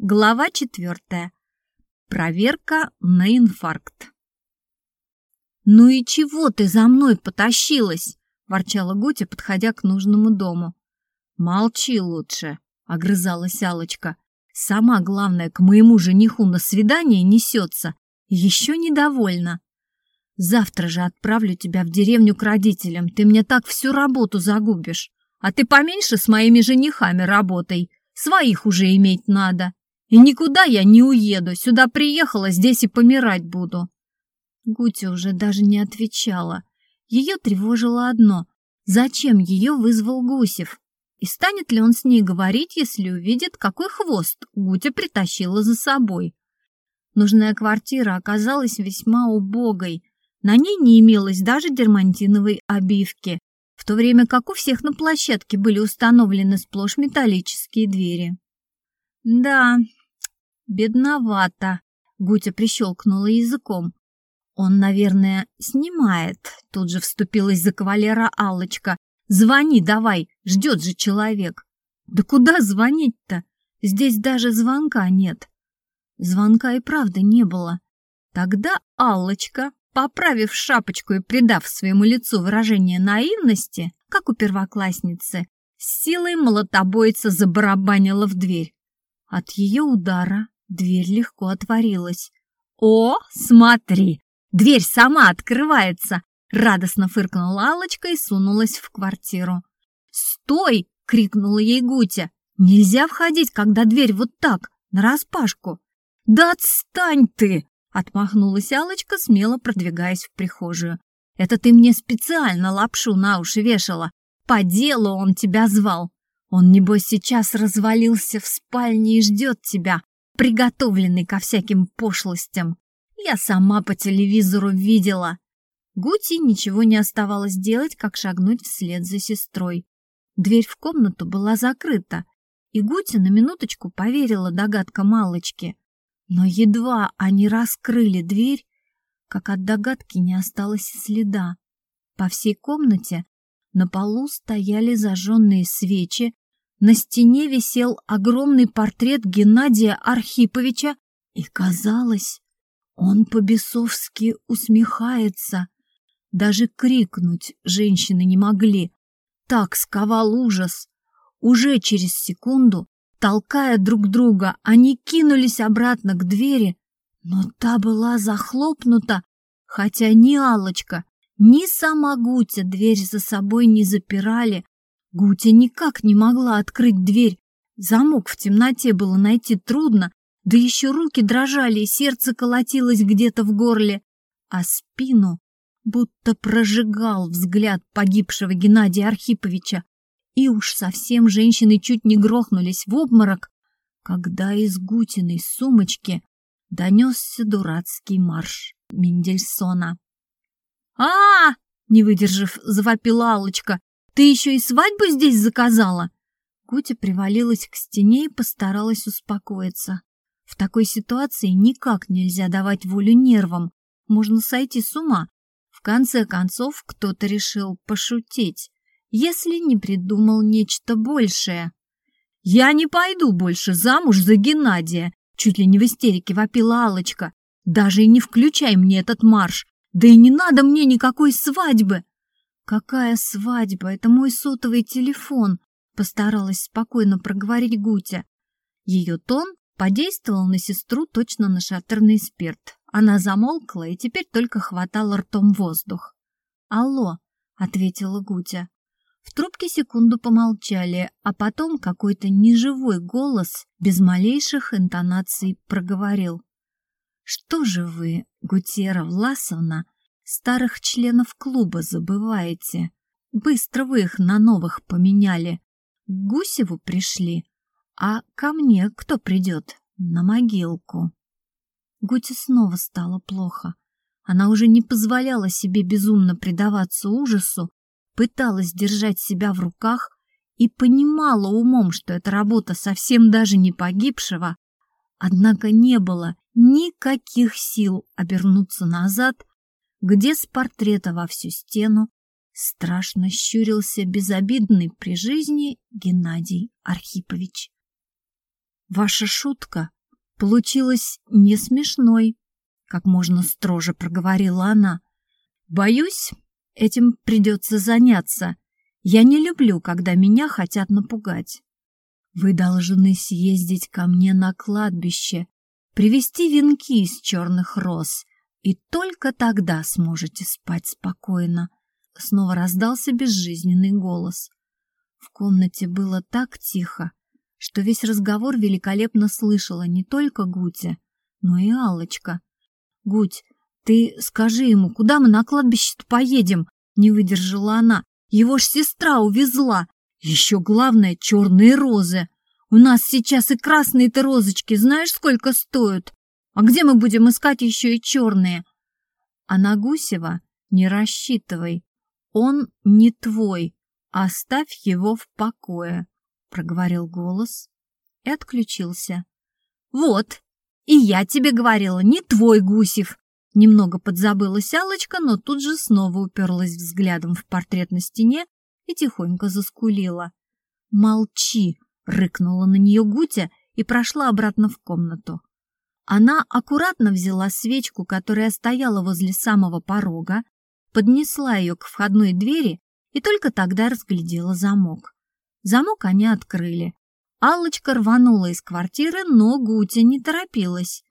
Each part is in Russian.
Глава четвертая. Проверка на инфаркт. «Ну и чего ты за мной потащилась?» – ворчала Гутя, подходя к нужному дому. «Молчи лучше», – огрызалась Алочка. «Сама, главное, к моему жениху на свидание несется. Еще недовольна. Завтра же отправлю тебя в деревню к родителям. Ты мне так всю работу загубишь. А ты поменьше с моими женихами работай. Своих уже иметь надо». И никуда я не уеду. Сюда приехала, здесь и помирать буду. Гутя уже даже не отвечала. Ее тревожило одно. Зачем ее вызвал Гусев? И станет ли он с ней говорить, если увидит, какой хвост Гутя притащила за собой? Нужная квартира оказалась весьма убогой. На ней не имелось даже дермантиновой обивки, в то время как у всех на площадке были установлены сплошь металлические двери. Да, «Бедновато», — Гутя прищелкнула языком. «Он, наверное, снимает», — тут же вступилась за кавалера Аллочка. «Звони давай, ждет же человек». «Да куда звонить-то? Здесь даже звонка нет». Звонка и правда не было. Тогда Аллочка, поправив шапочку и придав своему лицу выражение наивности, как у первоклассницы, с силой молотобойца забарабанила в дверь. От ее удара Дверь легко отворилась. «О, смотри! Дверь сама открывается!» Радостно фыркнула Аллочка и сунулась в квартиру. «Стой!» — крикнула ей Гутя. «Нельзя входить, когда дверь вот так, нараспашку!» «Да отстань ты!» — отмахнулась Аллочка, смело продвигаясь в прихожую. «Это ты мне специально лапшу на уши вешала. По делу он тебя звал. Он, небось, сейчас развалился в спальне и ждет тебя, приготовленный ко всяким пошлостям. Я сама по телевизору видела. Гути ничего не оставалось делать, как шагнуть вслед за сестрой. Дверь в комнату была закрыта, и Гути на минуточку поверила догадкам Малочки. Но едва они раскрыли дверь, как от догадки не осталось следа. По всей комнате на полу стояли зажженные свечи, на стене висел огромный портрет Геннадия Архиповича, и казалось, он по-бесовски усмехается. Даже крикнуть женщины не могли. Так сковал ужас. Уже через секунду, толкая друг друга, они кинулись обратно к двери, но та была захлопнута, хотя ни Алочка, ни сама Гутя дверь за собой не запирали, Гутя никак не могла открыть дверь. Замок в темноте было найти трудно, да еще руки дрожали, и сердце колотилось где-то в горле, а спину будто прожигал взгляд погибшего Геннадия Архиповича. И уж совсем женщины чуть не грохнулись в обморок, когда из Гутиной сумочки донесся дурацкий марш Мендельсона. а, -а, -а не выдержав, завопила Аллочка. Ты еще и свадьбу здесь заказала?» Кутя привалилась к стене и постаралась успокоиться. В такой ситуации никак нельзя давать волю нервам. Можно сойти с ума. В конце концов, кто-то решил пошутить, если не придумал нечто большее. «Я не пойду больше замуж за Геннадия!» Чуть ли не в истерике вопила алочка «Даже и не включай мне этот марш! Да и не надо мне никакой свадьбы!» «Какая свадьба? Это мой сотовый телефон!» Постаралась спокойно проговорить Гутя. Ее тон подействовал на сестру точно на шатырный спирт. Она замолкла и теперь только хватала ртом воздух. «Алло!» — ответила Гутя. В трубке секунду помолчали, а потом какой-то неживой голос без малейших интонаций проговорил. «Что же вы, Гутера Власовна, Старых членов клуба забываете. Быстро вы их на новых поменяли. К Гусеву пришли, а ко мне кто придет? На могилку. Гуте снова стало плохо. Она уже не позволяла себе безумно предаваться ужасу, пыталась держать себя в руках и понимала умом, что эта работа совсем даже не погибшего, однако не было никаких сил обернуться назад где с портрета во всю стену страшно щурился безобидный при жизни Геннадий Архипович. Ваша шутка получилась не смешной, как можно строже проговорила она. Боюсь, этим придется заняться. Я не люблю, когда меня хотят напугать. Вы должны съездить ко мне на кладбище, привезти венки из черных роз, и только тогда сможете спать спокойно. Снова раздался безжизненный голос. В комнате было так тихо, что весь разговор великолепно слышала не только Гутя, но и Аллочка. «Гуть, ты скажи ему, куда мы на кладбище поедем?» — не выдержала она. «Его ж сестра увезла. Еще главное — черные розы. У нас сейчас и красные-то розочки знаешь, сколько стоят? А где мы будем искать еще и черные?» «А на Гусева не рассчитывай. Он не твой. Оставь его в покое», — проговорил голос и отключился. «Вот, и я тебе говорила, не твой Гусев!» Немного подзабылась Алочка, но тут же снова уперлась взглядом в портрет на стене и тихонько заскулила. «Молчи!» — рыкнула на нее Гутя и прошла обратно в комнату. Она аккуратно взяла свечку, которая стояла возле самого порога, поднесла ее к входной двери и только тогда разглядела замок. Замок они открыли. Аллочка рванула из квартиры, но Гутя не торопилась.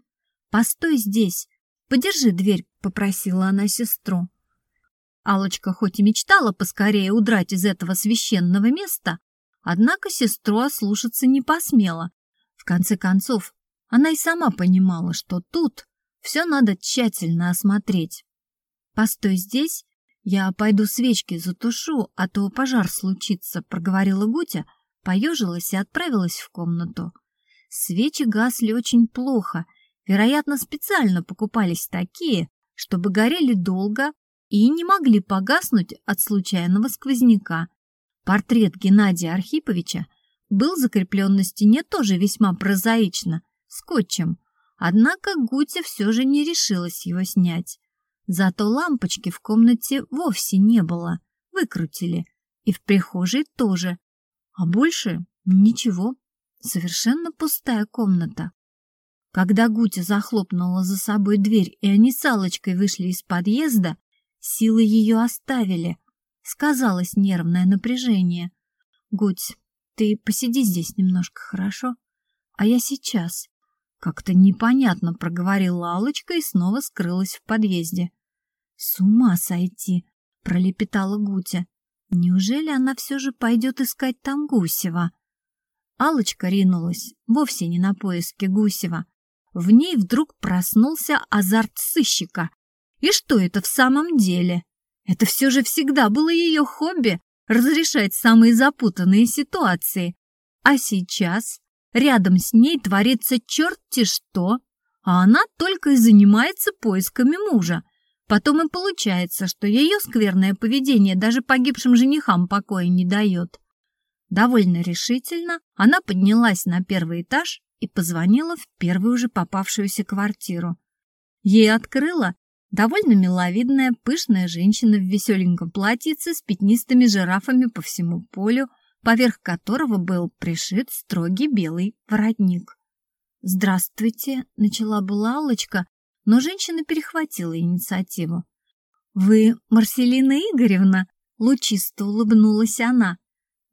«Постой здесь, подержи дверь», — попросила она сестру. Аллочка хоть и мечтала поскорее удрать из этого священного места, однако сестру ослушаться не посмела. В конце концов, она и сама понимала, что тут все надо тщательно осмотреть. «Постой здесь «Я пойду свечки затушу, а то пожар случится», — проговорила Гутя, поежилась и отправилась в комнату. Свечи гасли очень плохо, вероятно, специально покупались такие, чтобы горели долго и не могли погаснуть от случайного сквозняка. Портрет Геннадия Архиповича был закреплен на стене тоже весьма прозаично, скотчем, однако Гутя все же не решилась его снять. Зато лампочки в комнате вовсе не было, выкрутили, и в прихожей тоже. А больше ничего, совершенно пустая комната. Когда Гутя захлопнула за собой дверь, и они с Аллочкой вышли из подъезда, силы ее оставили. Сказалось нервное напряжение. «Гуть, ты посиди здесь немножко, хорошо? А я сейчас». Как-то непонятно проговорила Аллочка и снова скрылась в подъезде. «С ума сойти!» — пролепетала Гутя. «Неужели она все же пойдет искать там Гусева?» алочка ринулась вовсе не на поиски Гусева. В ней вдруг проснулся азарт сыщика. И что это в самом деле? Это все же всегда было ее хобби — разрешать самые запутанные ситуации. А сейчас рядом с ней творится черти что, а она только и занимается поисками мужа. Потом и получается, что ее скверное поведение даже погибшим женихам покоя не дает. Довольно решительно она поднялась на первый этаж и позвонила в первую же попавшуюся квартиру. Ей открыла довольно миловидная пышная женщина в веселеньком платьице с пятнистыми жирафами по всему полю, поверх которого был пришит строгий белый воротник. «Здравствуйте», — начала была Аллочка, но женщина перехватила инициативу. «Вы Марселина Игоревна?» — лучисто улыбнулась она.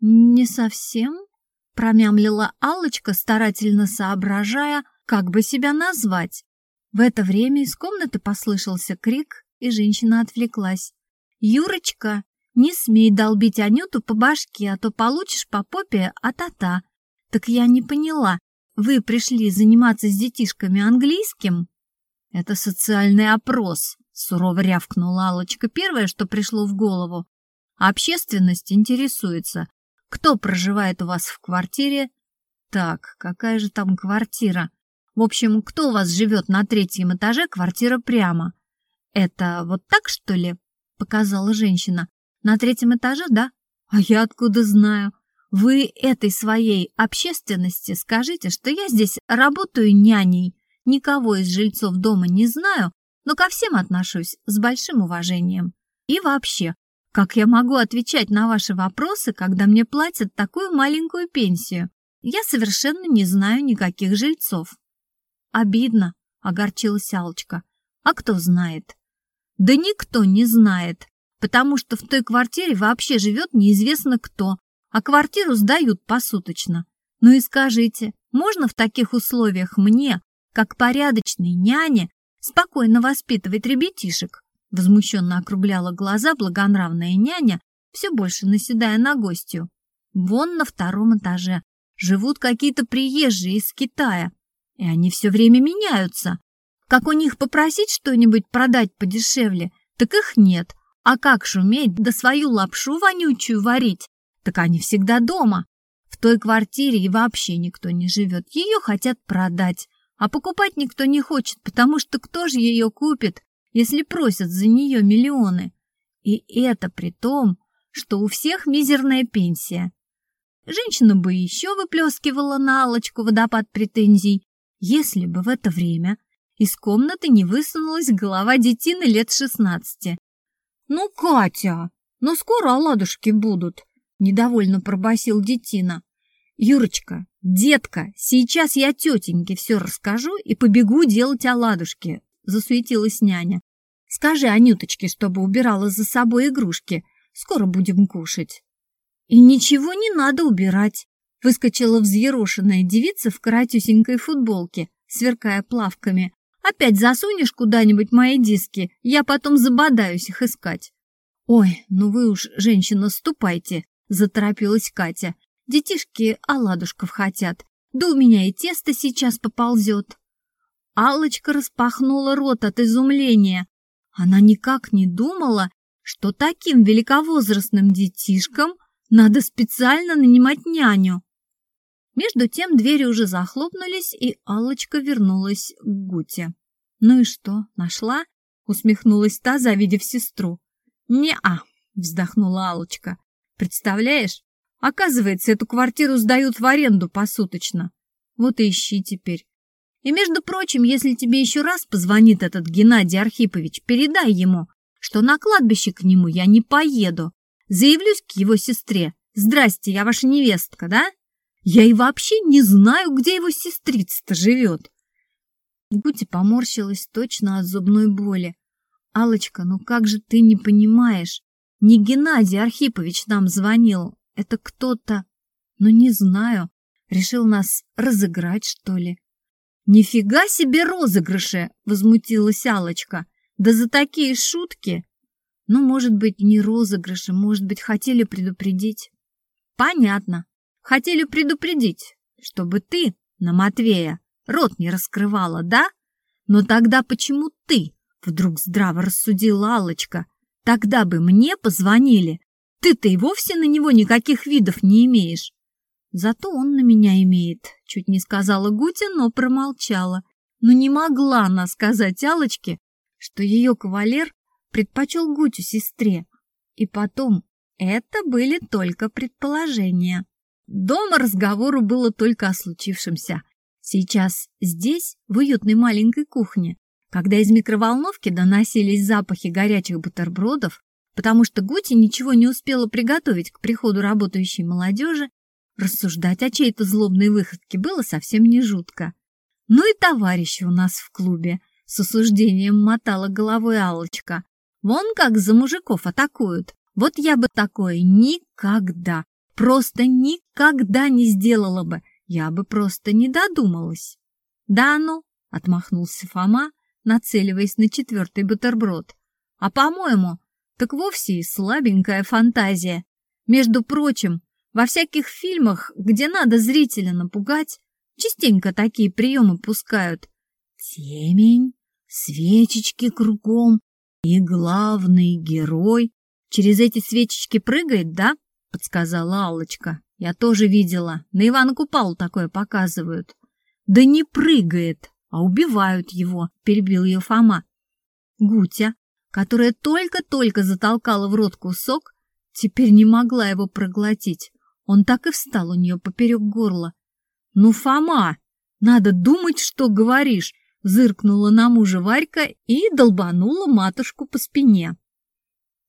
«Не совсем», — промямлила Аллочка, старательно соображая, как бы себя назвать. В это время из комнаты послышался крик, и женщина отвлеклась. «Юрочка, не смей долбить Анюту по башке, а то получишь по попе а-та-та. Так я не поняла, вы пришли заниматься с детишками английским?» «Это социальный опрос», — сурово рявкнула Аллочка первое, что пришло в голову. «Общественность интересуется, кто проживает у вас в квартире?» «Так, какая же там квартира?» «В общем, кто у вас живет на третьем этаже, квартира прямо?» «Это вот так, что ли?» — показала женщина. «На третьем этаже, да? А я откуда знаю?» «Вы этой своей общественности скажите, что я здесь работаю няней, Никого из жильцов дома не знаю, но ко всем отношусь с большим уважением. И вообще, как я могу отвечать на ваши вопросы, когда мне платят такую маленькую пенсию? я совершенно не знаю никаких жильцов. Обидно, огорчилась Алочка. А кто знает? Да никто не знает, потому что в той квартире вообще живет неизвестно кто, а квартиру сдают посуточно. Ну и скажите, можно в таких условиях мне, как порядочной няне, спокойно воспитывать ребятишек? Возмущенно округляла глаза благонравная няня, все больше наседая на гостью. Вон на втором этаже живут какие-то приезжие из Китая, и они все время меняются. Как у них попросить что-нибудь продать подешевле, так их нет. А как шуметь, да свою лапшу вонючую варить, так они всегда дома. В той квартире и вообще никто не живет. Ее хотят продать, а покупать никто не хочет, потому что кто же ее купит, если просят за нее миллионы? И это при том, что у всех мизерная пенсия. Женщина бы еще выплескивала на Аллочку водопад претензий, если бы в это время из комнаты не высунулась голова детины лет шестнадцати. «Ну, Катя, ну скоро оладушки будут!» — недовольно пробасил детина. «Юрочка, детка, сейчас я тетеньке все расскажу и побегу делать оладушки», — засуетилась няня. «Скажи Анюточке, чтобы убирала за собой игрушки. Скоро будем кушать». «И ничего не надо убирать», — выскочила взъерошенная девица в коротюсенькой футболке, сверкая плавками. «Опять засунешь куда-нибудь мои диски, я потом забодаюсь их искать». «Ой, ну вы уж, женщина, ступайте», — заторопилась Катя. «Детишки оладушков хотят, да у меня и тесто сейчас поползет». Аллочка распахнула рот от изумления. Она никак не думала, что таким великовозрастным детишкам надо специально нанимать няню. Между тем двери уже захлопнулись, и Аллочка вернулась к Гуте. «Ну и что, нашла?» — усмехнулась та, завидев сестру. «Не-а», — вздохнула Аллочка. Представляешь? Оказывается, эту квартиру сдают в аренду посуточно. Вот и ищи теперь. И, между прочим, если тебе еще раз позвонит этот Геннадий Архипович, передай ему, что на кладбище к нему я не поеду. Заявлюсь к его сестре. Здрасте, я ваша невестка, да? Я и вообще не знаю, где его сестрица-то живет. Гути поморщилась точно от зубной боли. алочка ну как же ты не понимаешь? Не Геннадий Архипович нам звонил, это кто-то, ну не знаю, решил нас разыграть, что ли. «Нифига себе розыгрыши!» — возмутилась Алочка. «Да за такие шутки!» «Ну, может быть, не розыгрыши, может быть, хотели предупредить». «Понятно. Хотели предупредить, чтобы ты на Матвея рот не раскрывала, да? Но тогда почему ты?» — вдруг здраво рассудила Алочка. Тогда бы мне позвонили. Ты-то и вовсе на него никаких видов не имеешь. Зато он на меня имеет, чуть не сказала Гутя, но промолчала. Но не могла она сказать Алочке, что ее кавалер предпочел Гутю сестре. И потом, это были только предположения. Дома разговору было только о случившемся. Сейчас здесь, в уютной маленькой кухне, когда из микроволновки доносились запахи горячих бутербродов, потому что Гути ничего не успела приготовить к приходу работающей молодежи, рассуждать о чьей-то злобной выходке было совсем не жутко. Ну и товарищи у нас в клубе, с осуждением мотала головой Алочка. Вон как за мужиков атакуют. Вот я бы такое никогда, просто никогда не сделала бы. Я бы просто не додумалась. Да ну, отмахнулся Фома, нацеливаясь на четвертый бутерброд. А, по-моему, так вовсе и слабенькая фантазия. Между прочим, во всяких фильмах, где надо зрителя напугать, частенько такие приемы пускают. Темень, свечечки кругом, и главный герой через эти свечечки прыгает, да? Подсказала Аллочка. Я тоже видела. На Ивана Купалу такое показывают. Да не прыгает, а убивают его, перебил ее Фома. Гутя, которая только-только затолкала в рот кусок, теперь не могла его проглотить. Он так и встал у нее поперек горла. «Ну, Фома, надо думать, что говоришь!» Зыркнула на мужа Варька и долбанула матушку по спине.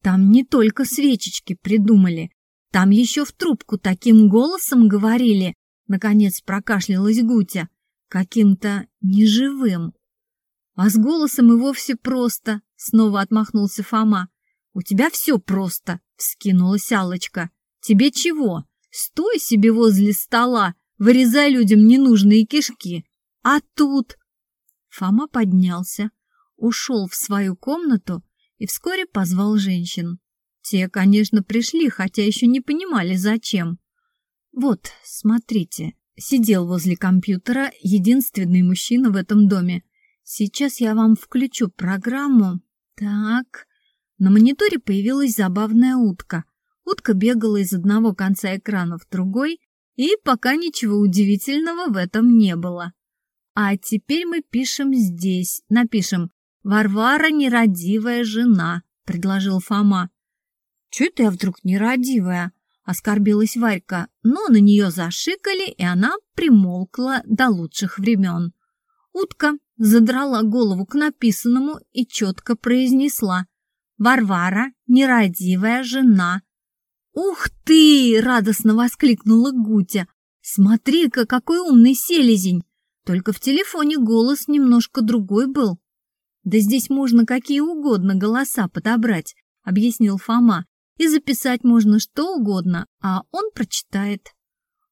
Там не только свечечки придумали, там еще в трубку таким голосом говорили, Наконец прокашлялась Гутя, каким-то неживым. А с голосом и вовсе просто, снова отмахнулся Фома. У тебя все просто, вскинулась Аллочка. Тебе чего? Стой себе возле стола, вырезай людям ненужные кишки. А тут... Фома поднялся, ушел в свою комнату и вскоре позвал женщин. Те, конечно, пришли, хотя еще не понимали, зачем. Вот, смотрите, сидел возле компьютера единственный мужчина в этом доме. Сейчас я вам включу программу. Так, на мониторе появилась забавная утка. Утка бегала из одного конца экрана в другой, и пока ничего удивительного в этом не было. А теперь мы пишем здесь, напишем «Варвара нерадивая жена», — предложил Фома. «Чё это я вдруг нерадивая?» — оскорбилась Варька, но на нее зашикали, и она примолкла до лучших времен. Утка задрала голову к написанному и четко произнесла «Варвара, нерадивая жена». «Ух ты!» — радостно воскликнула Гутя. «Смотри-ка, какой умный селезень! Только в телефоне голос немножко другой был». «Да здесь можно какие угодно голоса подобрать», — объяснил Фома и записать можно что угодно, а он прочитает.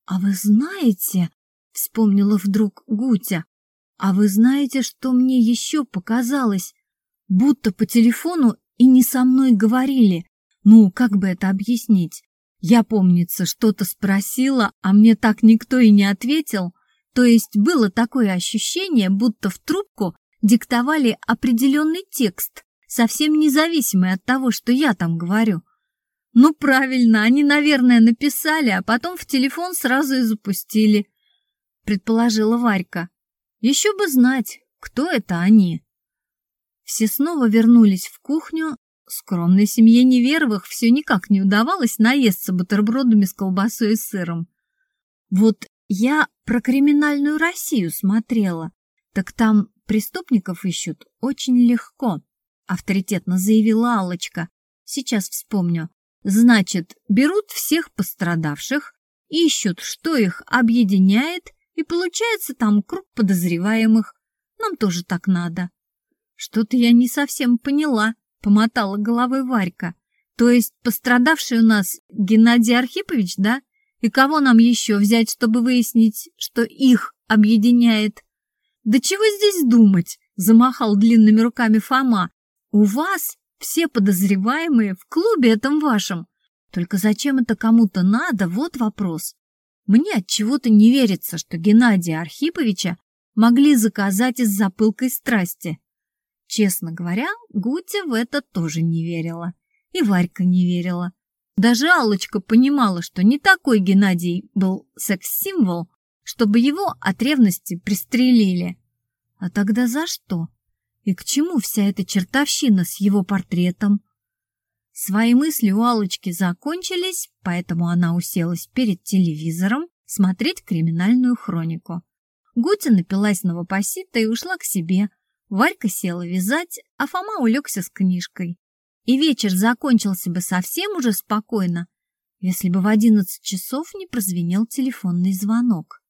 «А вы знаете...» — вспомнила вдруг Гутя. «А вы знаете, что мне еще показалось? Будто по телефону и не со мной говорили. Ну, как бы это объяснить? Я, помнится, что-то спросила, а мне так никто и не ответил. То есть было такое ощущение, будто в трубку диктовали определенный текст, совсем независимый от того, что я там говорю. Ну, правильно, они, наверное, написали, а потом в телефон сразу и запустили, предположила Варька. Еще бы знать, кто это они. Все снова вернулись в кухню. Скромной семье Неверовых все никак не удавалось наесться бутербродами с колбасой и сыром. Вот я про криминальную Россию смотрела, так там преступников ищут очень легко, авторитетно заявила Аллочка. Сейчас вспомню. Значит, берут всех пострадавших, ищут, что их объединяет, и получается там круг подозреваемых. Нам тоже так надо. Что-то я не совсем поняла, помотала головой Варька. То есть пострадавший у нас Геннадий Архипович, да? И кого нам еще взять, чтобы выяснить, что их объединяет? Да чего здесь думать? Замахал длинными руками Фома. У вас все подозреваемые в клубе этом вашем. Только зачем это кому-то надо, вот вопрос. Мне от чего-то не верится, что Геннадия Архиповича могли заказать из-за пылкой страсти. Честно говоря, Гутя в это тоже не верила. И Варька не верила. Даже Аллочка понимала, что не такой Геннадий был секс-символ, чтобы его от ревности пристрелили. А тогда за что? И к чему вся эта чертовщина с его портретом? Свои мысли у Аллочки закончились, поэтому она уселась перед телевизором смотреть криминальную хронику. Гутя напилась новопосита и ушла к себе. Варька села вязать, а Фома улегся с книжкой. И вечер закончился бы совсем уже спокойно, если бы в одиннадцать часов не прозвенел телефонный звонок.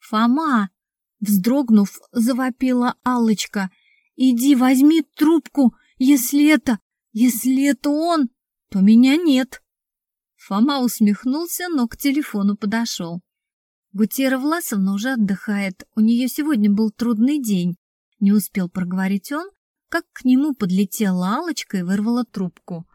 «Фома!» — вздрогнув, завопила Аллочка — Иди возьми трубку, если это... Если это он, то меня нет. Фома усмехнулся, но к телефону подошел. Гутера Власовна уже отдыхает. У нее сегодня был трудный день. Не успел проговорить он, как к нему подлетела Алочка и вырвала трубку.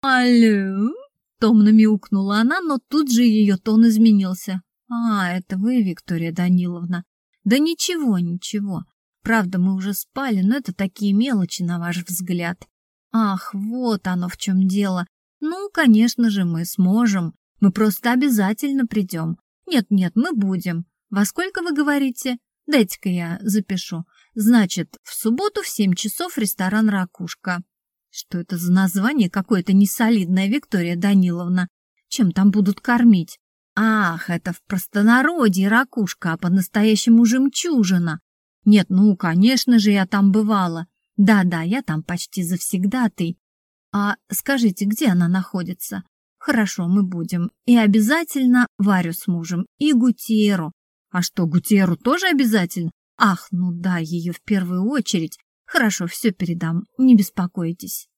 «Алло!» — томно мяукнула она, но тут же ее тон изменился. «А, это вы, Виктория Даниловна?» «Да ничего, ничего. Правда, мы уже спали, но это такие мелочи, на ваш взгляд. Ах, вот оно в чем дело. Ну, конечно же, мы сможем. Мы просто обязательно придем. Нет-нет, мы будем. Во сколько вы говорите? Дайте-ка я запишу. Значит, в субботу в семь часов ресторан «Ракушка». Что это за название какое-то несолидное, Виктория Даниловна? Чем там будут кормить? Ах, это в простонародье ракушка, а по-настоящему жемчужина. Нет, ну, конечно же, я там бывала. Да-да, я там почти завсегдатый. А скажите, где она находится? Хорошо, мы будем. И обязательно Варю с мужем, и Гутеру. А что, Гутеру тоже обязательно? Ах, ну да, ее в первую очередь. Хорошо, все передам, не беспокойтесь.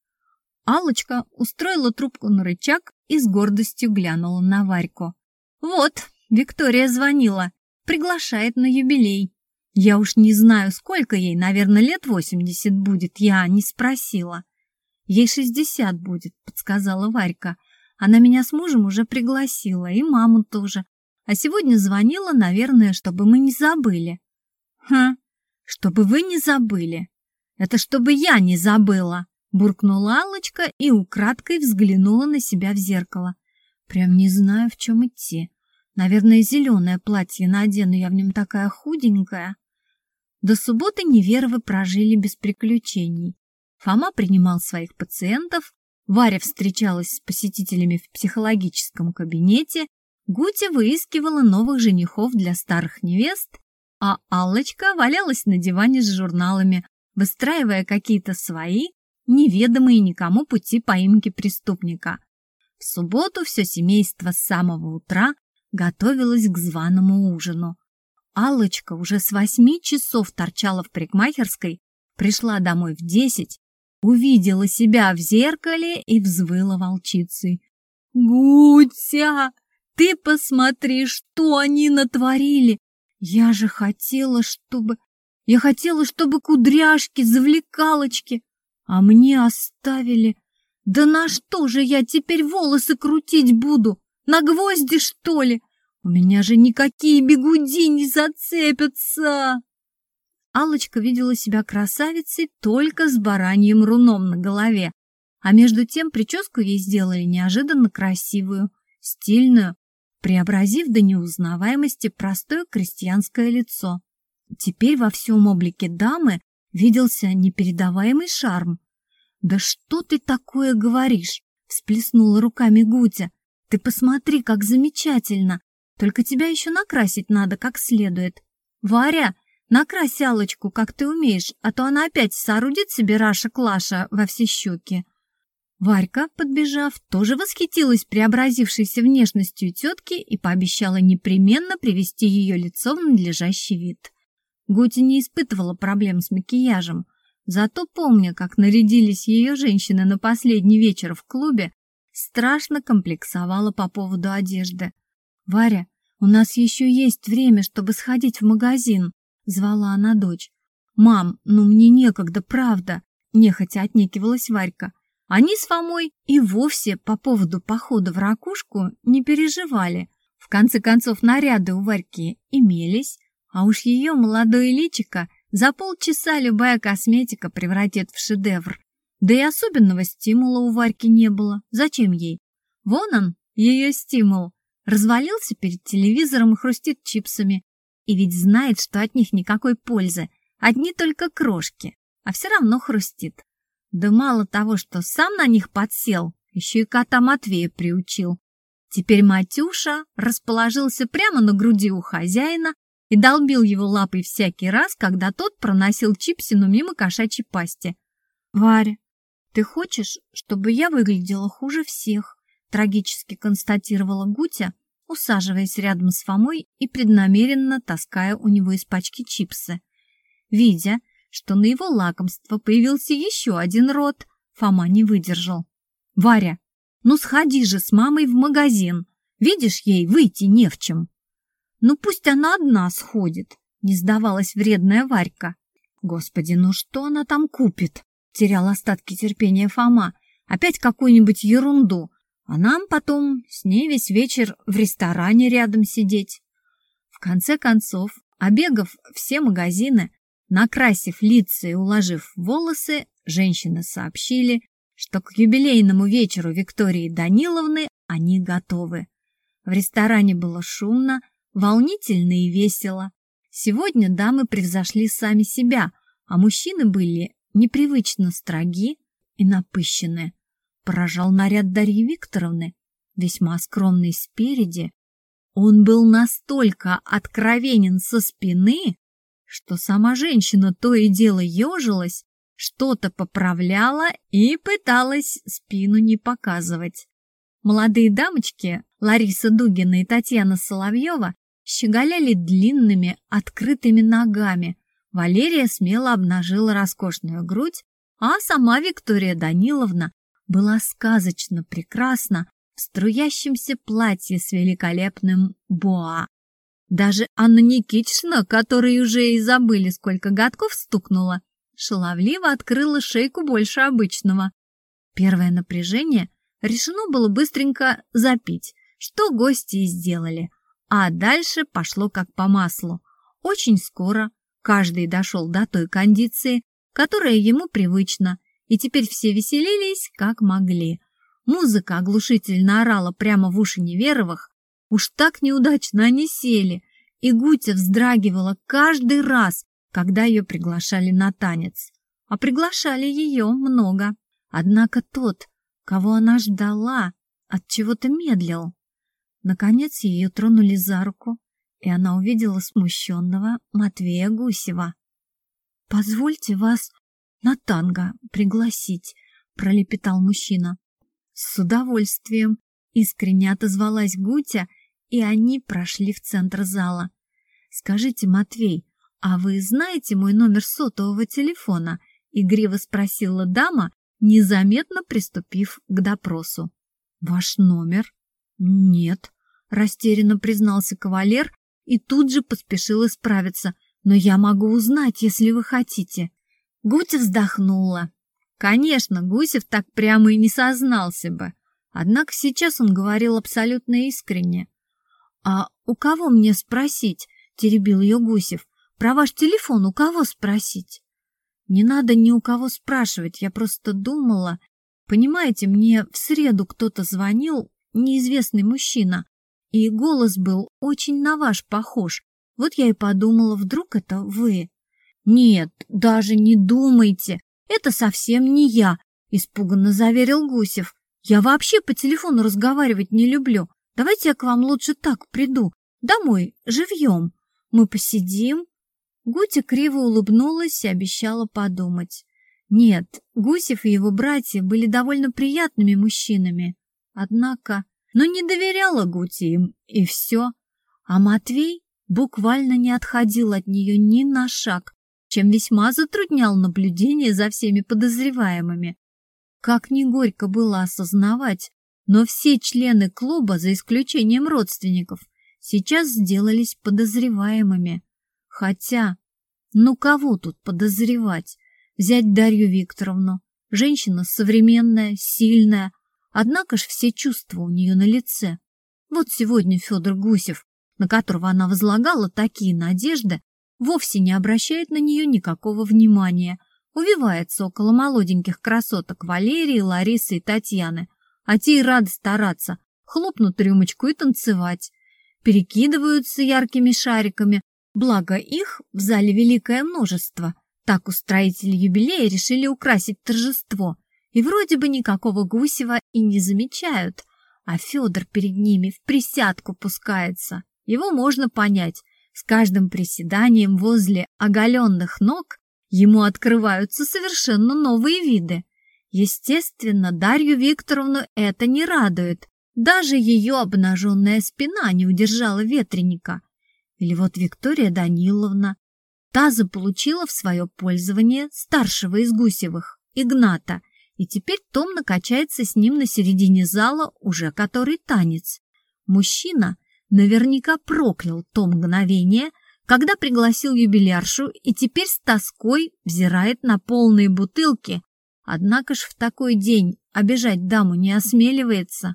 алочка устроила трубку на рычаг и с гордостью глянула на Варьку. Вот, Виктория звонила, приглашает на юбилей. Я уж не знаю, сколько ей, наверное, лет восемьдесят будет, я не спросила. Ей шестьдесят будет, подсказала Варька. Она меня с мужем уже пригласила, и маму тоже. А сегодня звонила, наверное, чтобы мы не забыли. Хм, чтобы вы не забыли. Это чтобы я не забыла, буркнула Аллочка и украдкой взглянула на себя в зеркало. Прям не знаю, в чем идти. Наверное, зеленое платье надену, я в нем такая худенькая. До субботы Неверовы прожили без приключений. Фома принимал своих пациентов, Варя встречалась с посетителями в психологическом кабинете, Гутя выискивала новых женихов для старых невест, а Аллочка валялась на диване с журналами, выстраивая какие-то свои, неведомые никому пути поимки преступника. В субботу все семейство с самого утра готовилось к званому ужину. Аллочка уже с восьми часов торчала в парикмахерской, пришла домой в десять, увидела себя в зеркале и взвыла волчицей. «Гутя, ты посмотри, что они натворили! Я же хотела, чтобы... Я хотела, чтобы кудряшки, завлекалочки, а мне оставили... Да на что же я теперь волосы крутить буду? На гвозди, что ли? У меня же никакие бегуди не зацепятся. Алочка видела себя красавицей только с бараньим руном на голове, а между тем прическу ей сделали неожиданно красивую, стильную, преобразив до неузнаваемости простое крестьянское лицо. Теперь во всем облике дамы виделся непередаваемый шарм. «Да что ты такое говоришь?» — всплеснула руками Гутя. «Ты посмотри, как замечательно! Только тебя еще накрасить надо как следует. Варя, накрась Алочку, как ты умеешь, а то она опять соорудит себе Раша-Клаша во все щеки. Варька, подбежав, тоже восхитилась преобразившейся внешностью тетки и пообещала непременно привести ее лицо в надлежащий вид. Гути не испытывала проблем с макияжем, зато, помня, как нарядились ее женщины на последний вечер в клубе, страшно комплексовала по поводу одежды. «Варя, у нас еще есть время, чтобы сходить в магазин», — звала она дочь. «Мам, ну мне некогда, правда», — нехотя отнекивалась Варька. Они с Фомой и вовсе по поводу похода в ракушку не переживали. В конце концов, наряды у Варьки имелись, а уж ее молодое личико за полчаса любая косметика превратит в шедевр. Да и особенного стимула у Варьки не было. Зачем ей? Вон он, ее стимул. Развалился перед телевизором и хрустит чипсами. И ведь знает, что от них никакой пользы, одни только крошки, а все равно хрустит. Да мало того, что сам на них подсел, еще и кота Матвея приучил. Теперь Матюша расположился прямо на груди у хозяина и долбил его лапой всякий раз, когда тот проносил чипсину мимо кошачьей пасти. «Варя, ты хочешь, чтобы я выглядела хуже всех?» Трагически констатировала Гутя, усаживаясь рядом с Фомой и преднамеренно таская у него из пачки чипсы. Видя, что на его лакомство появился еще один рот, Фома не выдержал. «Варя, ну сходи же с мамой в магазин. Видишь, ей выйти не в чем». «Ну пусть она одна сходит», — не сдавалась вредная Варька. «Господи, ну что она там купит?» — терял остатки терпения Фома. «Опять какую-нибудь ерунду, а нам потом с ней весь вечер в ресторане рядом сидеть. В конце концов, обегав все магазины, накрасив лица и уложив волосы, женщины сообщили, что к юбилейному вечеру Виктории Даниловны они готовы. В ресторане было шумно, волнительно и весело. Сегодня дамы превзошли сами себя, а мужчины были непривычно строги и напыщены поражал наряд Дарьи Викторовны, весьма скромный спереди. Он был настолько откровенен со спины, что сама женщина то и дело ежилась, что-то поправляла и пыталась спину не показывать. Молодые дамочки Лариса Дугина и Татьяна Соловьева щеголяли длинными открытыми ногами. Валерия смело обнажила роскошную грудь, а сама Виктория Даниловна была сказочно прекрасна в струящемся платье с великолепным боа. Даже Анна Никитична, которой уже и забыли, сколько годков стукнула, шаловливо открыла шейку больше обычного. Первое напряжение решено было быстренько запить, что гости и сделали, а дальше пошло как по маслу. Очень скоро каждый дошел до той кондиции, которая ему привычна, и теперь все веселились, как могли. Музыка оглушительно орала прямо в уши Неверовых, уж так неудачно они сели, и Гутя вздрагивала каждый раз, когда ее приглашали на танец. А приглашали ее много. Однако тот, кого она ждала, от чего-то медлил. Наконец ее тронули за руку, и она увидела смущенного Матвея Гусева. «Позвольте вас на танго пригласить», — пролепетал мужчина. «С удовольствием», — искренне отозвалась Гутя, и они прошли в центр зала. «Скажите, Матвей, а вы знаете мой номер сотового телефона?» — игриво спросила дама, незаметно приступив к допросу. «Ваш номер?» «Нет», — растерянно признался кавалер и тут же поспешил исправиться. «Но я могу узнать, если вы хотите». Гутя вздохнула. Конечно, Гусев так прямо и не сознался бы. Однако сейчас он говорил абсолютно искренне. «А у кого мне спросить?» — теребил ее Гусев. «Про ваш телефон у кого спросить?» «Не надо ни у кого спрашивать, я просто думала...» «Понимаете, мне в среду кто-то звонил, неизвестный мужчина, и голос был очень на ваш похож. Вот я и подумала, вдруг это вы. Нет, даже не думайте, это совсем не я, испуганно заверил Гусев. Я вообще по телефону разговаривать не люблю. Давайте я к вам лучше так приду, домой, живьем. Мы посидим. Гутя криво улыбнулась и обещала подумать. Нет, Гусев и его братья были довольно приятными мужчинами. Однако но не доверяла Гути им, и все. А Матвей буквально не отходил от нее ни на шаг, чем весьма затруднял наблюдение за всеми подозреваемыми. Как ни горько было осознавать, но все члены клуба, за исключением родственников, сейчас сделались подозреваемыми. Хотя, ну кого тут подозревать? Взять Дарью Викторовну. Женщина современная, сильная, Однако ж все чувства у нее на лице. Вот сегодня Федор Гусев, на которого она возлагала такие надежды, вовсе не обращает на нее никакого внимания, увивается около молоденьких красоток Валерии, Ларисы и Татьяны, а те и рады стараться, хлопнут рюмочку и танцевать. Перекидываются яркими шариками, благо их в зале великое множество. Так устроители юбилея решили украсить торжество – и вроде бы никакого Гусева и не замечают, а Федор перед ними в присядку пускается. Его можно понять. С каждым приседанием возле оголенных ног ему открываются совершенно новые виды. Естественно, Дарью Викторовну это не радует. Даже ее обнаженная спина не удержала ветреника. Или вот Виктория Даниловна. Та заполучила в свое пользование старшего из Гусевых, Игната, и теперь томно качается с ним на середине зала уже который танец. Мужчина наверняка проклял то мгновение, когда пригласил юбиляршу и теперь с тоской взирает на полные бутылки, однако ж в такой день обижать даму не осмеливается.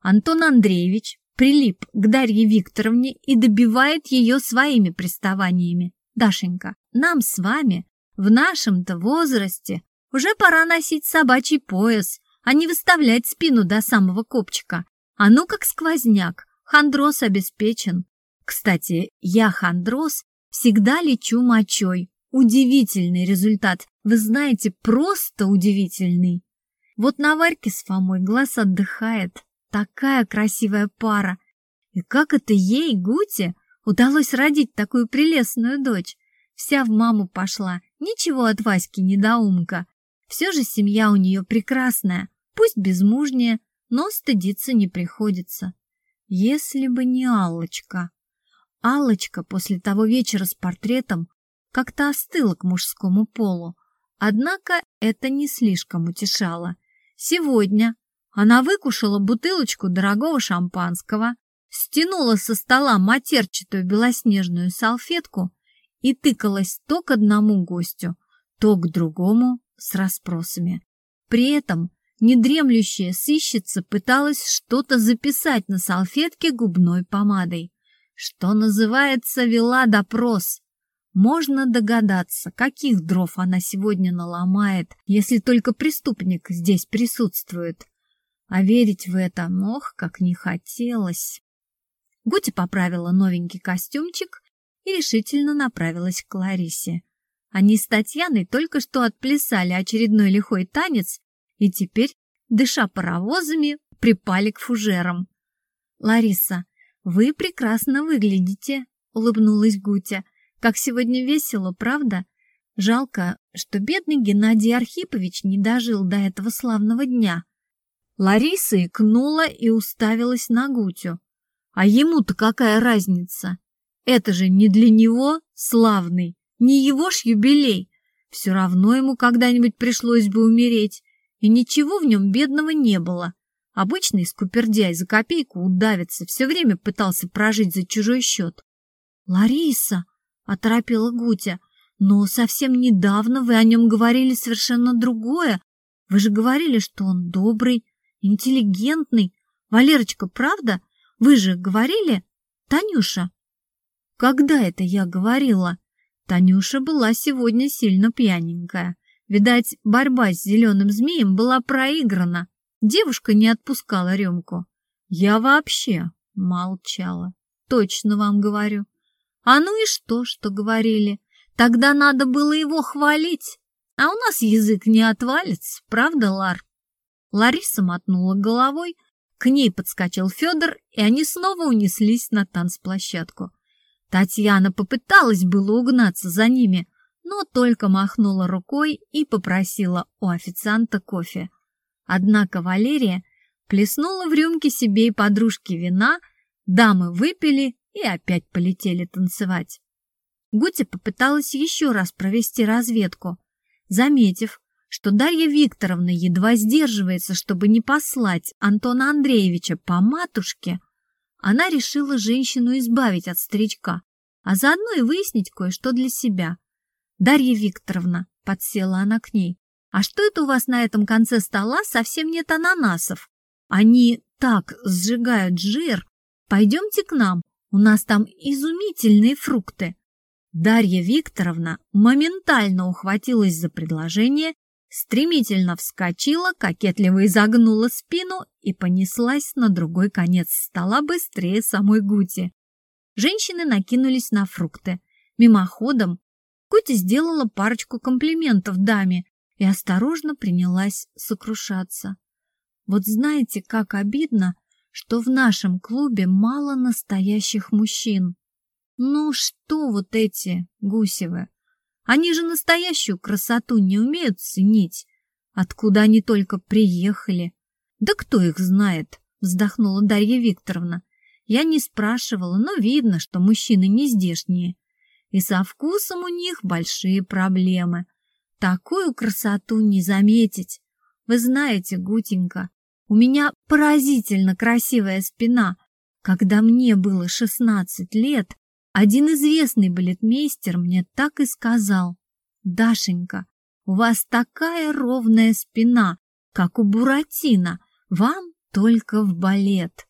Антон Андреевич прилип к Дарье Викторовне и добивает ее своими приставаниями. Дашенька, нам с вами в нашем-то возрасте уже пора носить собачий пояс, а не выставлять спину до самого копчика. А ну как сквозняк, хандроз обеспечен. Кстати, я хандроз всегда лечу мочой. Удивительный результат, вы знаете, просто удивительный. Вот на Варьке с Фомой глаз отдыхает. Такая красивая пара. И как это ей, Гуте, удалось родить такую прелестную дочь? Вся в маму пошла, ничего от Васьки недоумка. Все же семья у нее прекрасная, пусть безмужняя, но стыдиться не приходится. Если бы не Аллочка. Аллочка после того вечера с портретом как-то остыла к мужскому полу, однако это не слишком утешало. Сегодня она выкушала бутылочку дорогого шампанского, стянула со стола матерчатую белоснежную салфетку и тыкалась то к одному гостю, то к другому с расспросами. При этом недремлющая сыщица пыталась что-то записать на салфетке губной помадой. Что называется, вела допрос. Можно догадаться, каких дров она сегодня наломает, если только преступник здесь присутствует. А верить в это, ох, как не хотелось. Гути поправила новенький костюмчик и решительно направилась к Ларисе. Они с Татьяной только что отплясали очередной лихой танец и теперь, дыша паровозами, припали к фужерам. «Лариса, вы прекрасно выглядите», — улыбнулась Гутя. «Как сегодня весело, правда? Жалко, что бедный Геннадий Архипович не дожил до этого славного дня». Лариса икнула и уставилась на Гутю. «А ему-то какая разница? Это же не для него славный, не его ж юбилей. Все равно ему когда-нибудь пришлось бы умереть, и ничего в нем бедного не было. Обычный скупердяй за копейку удавится, все время пытался прожить за чужой счет. «Лариса!» — оторопела Гутя. «Но совсем недавно вы о нем говорили совершенно другое. Вы же говорили, что он добрый, интеллигентный. Валерочка, правда? Вы же говорили? Танюша?» «Когда это я говорила?» Танюша была сегодня сильно пьяненькая. Видать, борьба с зеленым змеем была проиграна. Девушка не отпускала рюмку. Я вообще молчала. Точно вам говорю. А ну и что, что говорили? Тогда надо было его хвалить. А у нас язык не отвалится, правда, Лар? Лариса мотнула головой, к ней подскочил Федор, и они снова унеслись на танцплощадку. Татьяна попыталась было угнаться за ними, но только махнула рукой и попросила у официанта кофе. Однако Валерия плеснула в рюмке себе и подружке вина, дамы выпили и опять полетели танцевать. Гутя попыталась еще раз провести разведку, заметив, что Дарья Викторовна едва сдерживается, чтобы не послать Антона Андреевича по матушке, она решила женщину избавить от старичка, а заодно и выяснить кое-что для себя. «Дарья Викторовна», — подсела она к ней, «а что это у вас на этом конце стола совсем нет ананасов? Они так сжигают жир. Пойдемте к нам, у нас там изумительные фрукты». Дарья Викторовна моментально ухватилась за предложение стремительно вскочила, кокетливо изогнула спину и понеслась на другой конец стола быстрее самой Гути. Женщины накинулись на фрукты. Мимоходом Гути сделала парочку комплиментов даме и осторожно принялась сокрушаться. Вот знаете, как обидно, что в нашем клубе мало настоящих мужчин. Ну что вот эти Гусевы? Они же настоящую красоту не умеют ценить. Откуда они только приехали? Да кто их знает, вздохнула Дарья Викторовна. Я не спрашивала, но видно, что мужчины не здешние. И со вкусом у них большие проблемы. Такую красоту не заметить. Вы знаете, Гутенька, у меня поразительно красивая спина. Когда мне было шестнадцать лет, один известный балетмейстер мне так и сказал. «Дашенька, у вас такая ровная спина, как у Буратино, вам только в балет».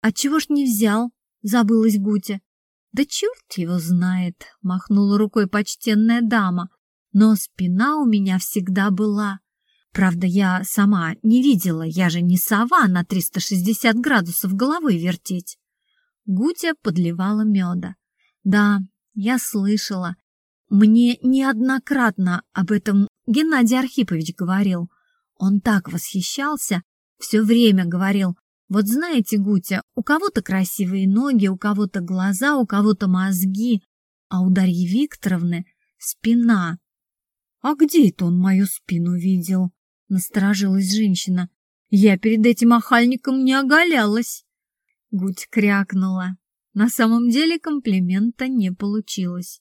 «А чего ж не взял?» — забылась Гутя. «Да черт его знает!» — махнула рукой почтенная дама. «Но спина у меня всегда была. Правда, я сама не видела, я же не сова на 360 градусов головой вертеть». Гутя подливала меда. Да, я слышала. Мне неоднократно об этом Геннадий Архипович говорил. Он так восхищался, все время говорил, вот знаете, Гутя, у кого-то красивые ноги, у кого-то глаза, у кого-то мозги, а у Дарьи Викторовны спина. А где это он мою спину видел? Насторожилась женщина. Я перед этим охальником не оголялась. Гуть крякнула. На самом деле комплимента не получилось.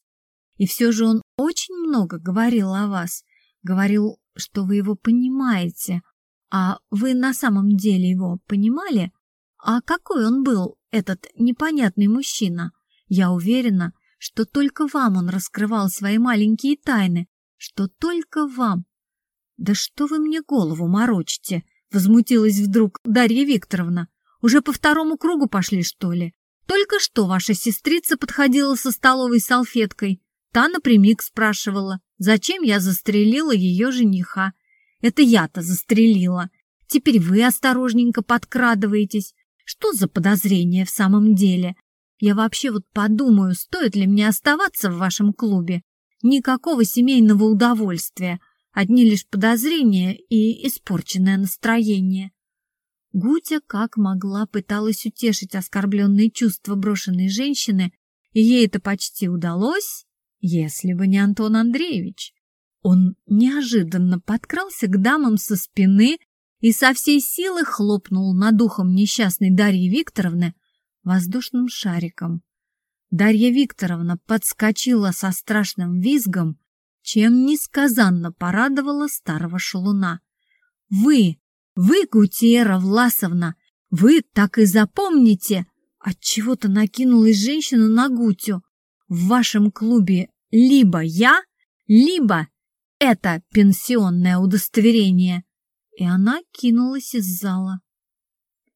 И все же он очень много говорил о вас. Говорил, что вы его понимаете. А вы на самом деле его понимали? А какой он был, этот непонятный мужчина? Я уверена, что только вам он раскрывал свои маленькие тайны, что только вам. Да что вы мне голову морочите? Возмутилась вдруг Дарья Викторовна. Уже по второму кругу пошли, что ли? Только что ваша сестрица подходила со столовой салфеткой. Та напрямик спрашивала, зачем я застрелила ее жениха. Это я-то застрелила. Теперь вы осторожненько подкрадываетесь. Что за подозрение в самом деле? Я вообще вот подумаю, стоит ли мне оставаться в вашем клубе. Никакого семейного удовольствия, одни лишь подозрения и испорченное настроение. Гутя как могла пыталась утешить оскорбленные чувства брошенной женщины, и ей это почти удалось, если бы не Антон Андреевич. Он неожиданно подкрался к дамам со спины и со всей силы хлопнул над ухом несчастной Дарьи Викторовны воздушным шариком. Дарья Викторовна подскочила со страшным визгом, чем несказанно порадовала старого шалуна. «Вы, вы, Гутиера Власовна, вы так и запомните!» Отчего-то накинулась женщина на Гутю. «В вашем клубе либо я, либо это пенсионное удостоверение!» И она кинулась из зала.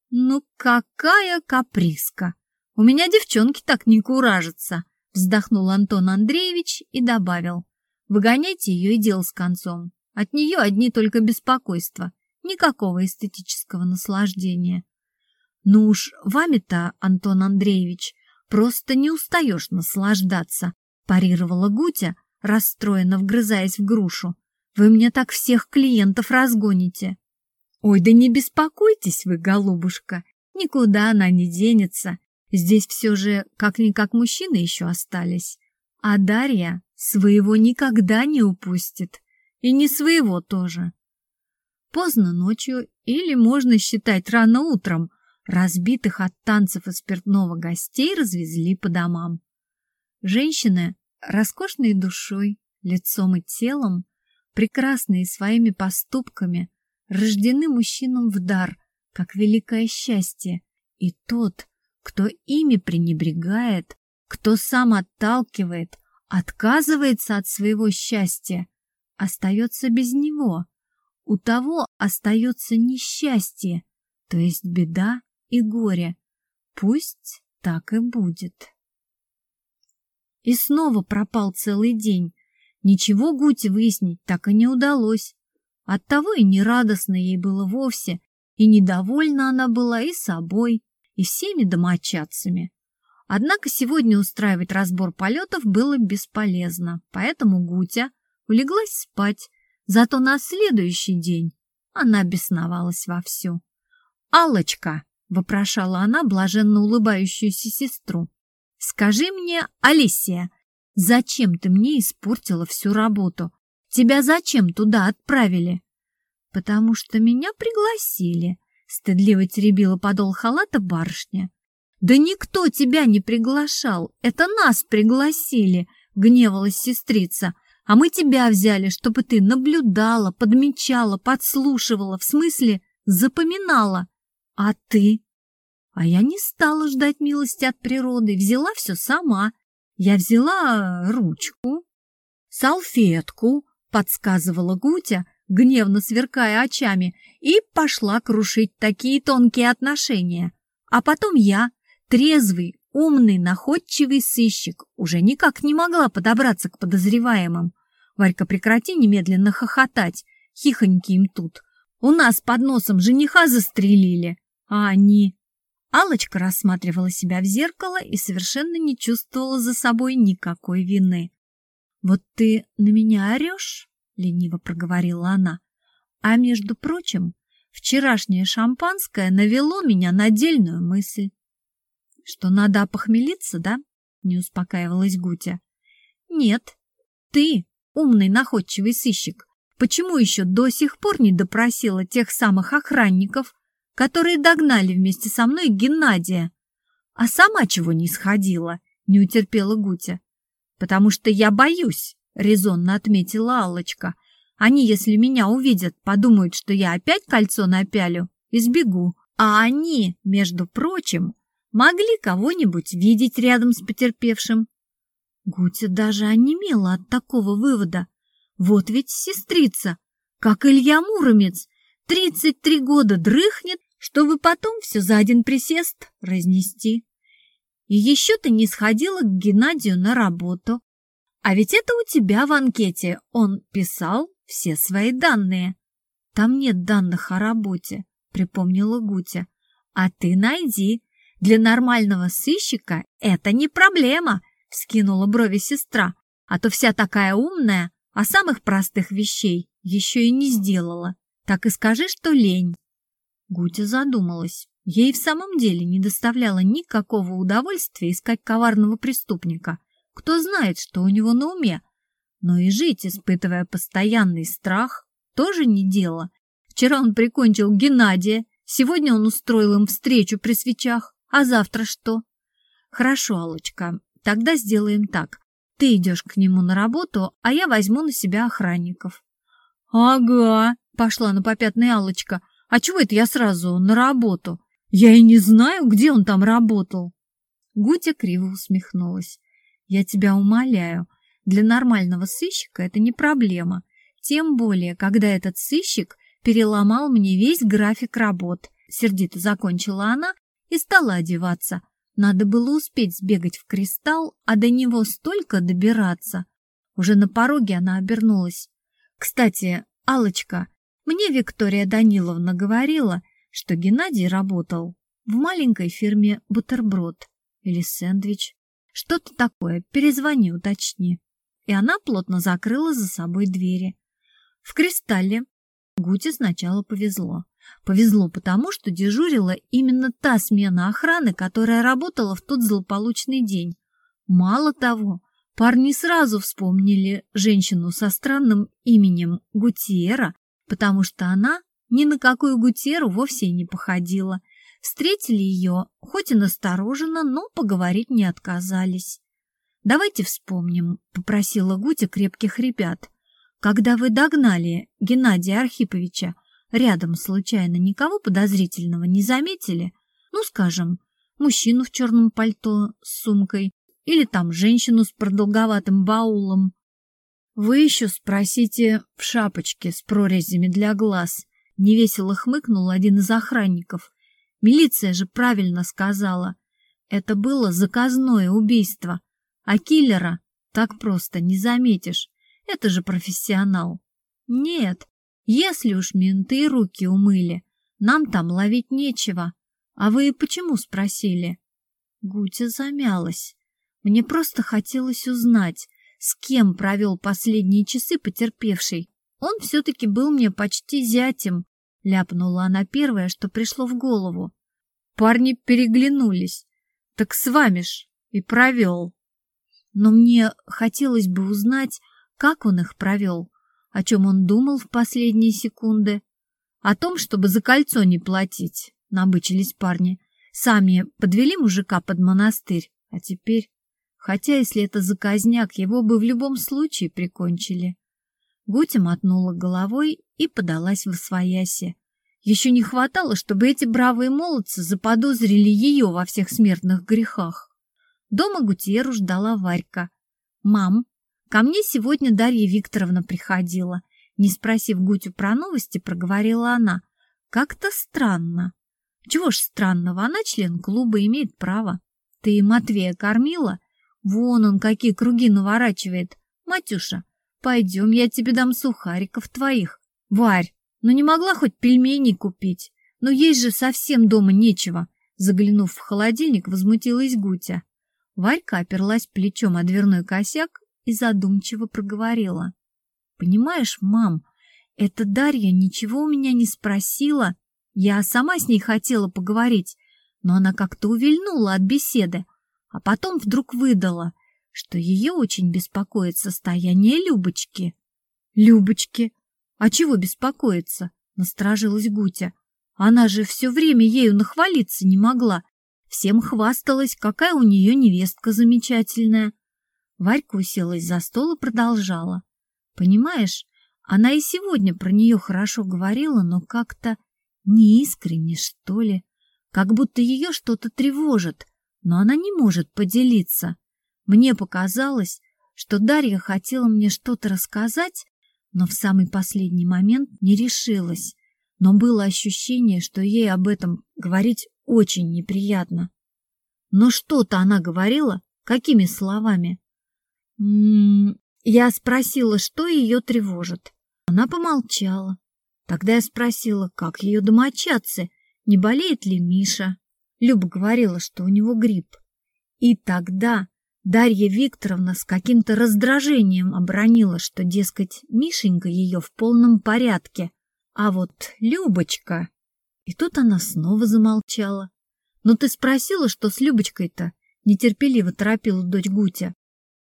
«Ну какая каприска! У меня девчонки так не куражатся!» Вздохнул Антон Андреевич и добавил. «Выгоняйте ее и дело с концом. От нее одни только беспокойства, никакого эстетического наслаждения». «Ну уж вами-то, Антон Андреевич, просто не устаешь наслаждаться», парировала Гутя, расстроенно вгрызаясь в грушу. «Вы мне так всех клиентов разгоните». Ой, да не беспокойтесь вы, голубушка, никуда она не денется. Здесь все же как-никак мужчины еще остались. А Дарья своего никогда не упустит. И не своего тоже. Поздно ночью или, можно считать, рано утром, разбитых от танцев и спиртного гостей развезли по домам. Женщины, роскошной душой, лицом и телом, прекрасные своими поступками, рождены мужчинам в дар, как великое счастье, и тот, кто ими пренебрегает, кто сам отталкивает, отказывается от своего счастья, остается без него. У того остается несчастье, то есть беда и горе. Пусть так и будет. И снова пропал целый день. Ничего Гуте выяснить так и не удалось. Оттого и нерадостно ей было вовсе, и недовольна она была и собой, и всеми домочадцами. Однако сегодня устраивать разбор полетов было бесполезно, поэтому Гутя улеглась спать, зато на следующий день она бесновалась вовсю. «Аллочка!» — вопрошала она блаженно улыбающуюся сестру. «Скажи мне, Алисия, зачем ты мне испортила всю работу? Тебя зачем туда отправили? Потому что меня пригласили, стыдливо теребила подол халата барышня. Да никто тебя не приглашал, это нас пригласили, гневалась сестрица. А мы тебя взяли, чтобы ты наблюдала, подмечала, подслушивала, в смысле запоминала. А ты? А я не стала ждать милости от природы, взяла все сама. Я взяла ручку, салфетку, подсказывала Гутя, гневно сверкая очами, и пошла крушить такие тонкие отношения. А потом я, трезвый, умный, находчивый сыщик, уже никак не могла подобраться к подозреваемым. Варька, прекрати немедленно хохотать, хихоньки им тут. У нас под носом жениха застрелили, а они... алочка рассматривала себя в зеркало и совершенно не чувствовала за собой никакой вины. «Вот ты на меня орешь?» — лениво проговорила она. «А между прочим, вчерашнее шампанское навело меня на дельную мысль». «Что надо опохмелиться, да?» — не успокаивалась Гутя. «Нет, ты, умный находчивый сыщик, почему еще до сих пор не допросила тех самых охранников, которые догнали вместе со мной Геннадия? А сама чего не сходила, не утерпела Гутя. Потому что я боюсь, резонно отметила Аллочка. Они, если меня увидят, подумают, что я опять кольцо напялю и сбегу. А они, между прочим, могли кого-нибудь видеть рядом с потерпевшим. Гутя даже онемела от такого вывода. Вот ведь сестрица, как Илья Муромец, тридцать три года дрыхнет, чтобы потом все за один присест разнести. И еще ты не сходила к Геннадию на работу. А ведь это у тебя в анкете он писал все свои данные. Там нет данных о работе, припомнила Гутя. А ты найди. Для нормального сыщика это не проблема, скинула брови сестра. А то вся такая умная, а самых простых вещей еще и не сделала. Так и скажи, что лень. Гутя задумалась. Ей в самом деле не доставляло никакого удовольствия искать коварного преступника. Кто знает, что у него на уме. Но и жить, испытывая постоянный страх, тоже не дело. Вчера он прикончил Геннадия, сегодня он устроил им встречу при свечах, а завтра что? Хорошо, Алочка, тогда сделаем так. Ты идешь к нему на работу, а я возьму на себя охранников. Ага, пошла на попятный Алочка. А чего это я сразу на работу? Я и не знаю, где он там работал. Гутя криво усмехнулась. Я тебя умоляю, для нормального сыщика это не проблема. Тем более, когда этот сыщик переломал мне весь график работ. Сердито закончила она и стала одеваться. Надо было успеть сбегать в кристалл, а до него столько добираться. Уже на пороге она обернулась. Кстати, алочка мне Виктория Даниловна говорила, что Геннадий работал в маленькой фирме «Бутерброд» или «Сэндвич». Что-то такое, перезвони, уточни. И она плотно закрыла за собой двери. В «Кристалле» Гуте сначала повезло. Повезло потому, что дежурила именно та смена охраны, которая работала в тот злополучный день. Мало того, парни сразу вспомнили женщину со странным именем Гутиера, потому что она ни на какую Гутеру вовсе не походила. Встретили ее, хоть и настороженно, но поговорить не отказались. «Давайте вспомним», — попросила Гутя крепких ребят. «Когда вы догнали Геннадия Архиповича, рядом случайно никого подозрительного не заметили? Ну, скажем, мужчину в черном пальто с сумкой или там женщину с продолговатым баулом. Вы еще спросите в шапочке с прорезями для глаз. Невесело хмыкнул один из охранников. Милиция же правильно сказала. Это было заказное убийство, а киллера так просто не заметишь. Это же профессионал. Нет, если уж менты руки умыли, нам там ловить нечего. А вы почему спросили? Гутя замялась. Мне просто хотелось узнать, с кем провел последние часы потерпевший. Он все-таки был мне почти зятем, ляпнула она первое, что пришло в голову. Парни переглянулись. Так с вами ж и провел. Но мне хотелось бы узнать, как он их провел, о чем он думал в последние секунды. О том, чтобы за кольцо не платить, набычились парни. Сами подвели мужика под монастырь, а теперь... Хотя, если это заказняк, его бы в любом случае прикончили. Гутя мотнула головой и подалась в освояси. Еще не хватало, чтобы эти бравые молодцы заподозрили ее во всех смертных грехах. Дома Гутьеру ждала Варька. «Мам, ко мне сегодня Дарья Викторовна приходила». Не спросив Гутю про новости, проговорила она. «Как-то странно». «Чего ж странного, она член клуба, имеет право». «Ты Матвея кормила?» Вон он какие круги наворачивает. Матюша, пойдем, я тебе дам сухариков твоих. Варь, ну не могла хоть пельменей купить? Но есть же совсем дома нечего. Заглянув в холодильник, возмутилась Гутя. Варька оперлась плечом о дверной косяк и задумчиво проговорила. «Понимаешь, мам, эта Дарья ничего у меня не спросила. Я сама с ней хотела поговорить, но она как-то увильнула от беседы, а потом вдруг выдала, что ее очень беспокоит состояние Любочки. Любочки? А чего беспокоиться? Насторожилась Гутя. Она же все время ею нахвалиться не могла. Всем хвасталась, какая у нее невестка замечательная. Варька уселась за стол и продолжала. Понимаешь, она и сегодня про нее хорошо говорила, но как-то неискренне, что ли. Как будто ее что-то тревожит, но она не может поделиться. Мне показалось, что Дарья хотела мне что-то рассказать, но в самый последний момент не решилась. Но было ощущение, что ей об этом говорить очень неприятно. Но что-то она говорила, какими словами? М м-м, -м -м, я спросила, что ее тревожит. Она помолчала. Тогда я спросила, как ее домочадцы, не болеет ли Миша. Люба говорила, что у него грипп. И тогда Дарья Викторовна с каким-то раздражением обронила, что, дескать, Мишенька ее в полном порядке, а вот Любочка... И тут она снова замолчала. «Ну ты спросила, что с Любочкой-то?» — нетерпеливо торопила дочь Гутя.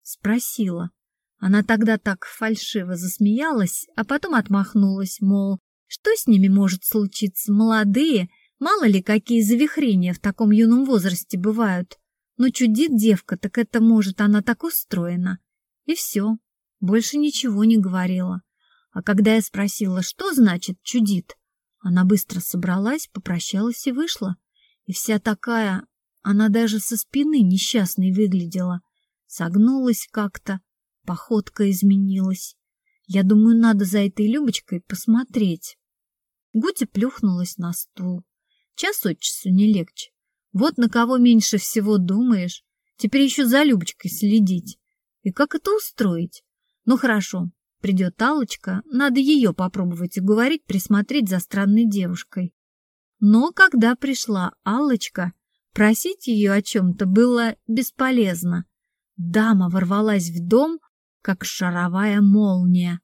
Спросила. Она тогда так фальшиво засмеялась, а потом отмахнулась, мол, что с ними может случиться, молодые, мало ли какие завихрения в таком юном возрасте бывают. Но чудит девка, так это может, она так устроена. И все, больше ничего не говорила. А когда я спросила, что значит чудит, она быстро собралась, попрощалась и вышла. И вся такая, она даже со спины несчастной выглядела. Согнулась как-то, походка изменилась. Я думаю, надо за этой Любочкой посмотреть. Гутя плюхнулась на стул. Час от часу не легче. Вот на кого меньше всего думаешь. Теперь еще за Любочкой следить. И как это устроить? Ну хорошо, придет алочка надо ее попробовать уговорить присмотреть за странной девушкой. Но когда пришла алочка просить ее о чем-то было бесполезно. Дама ворвалась в дом, как шаровая молния.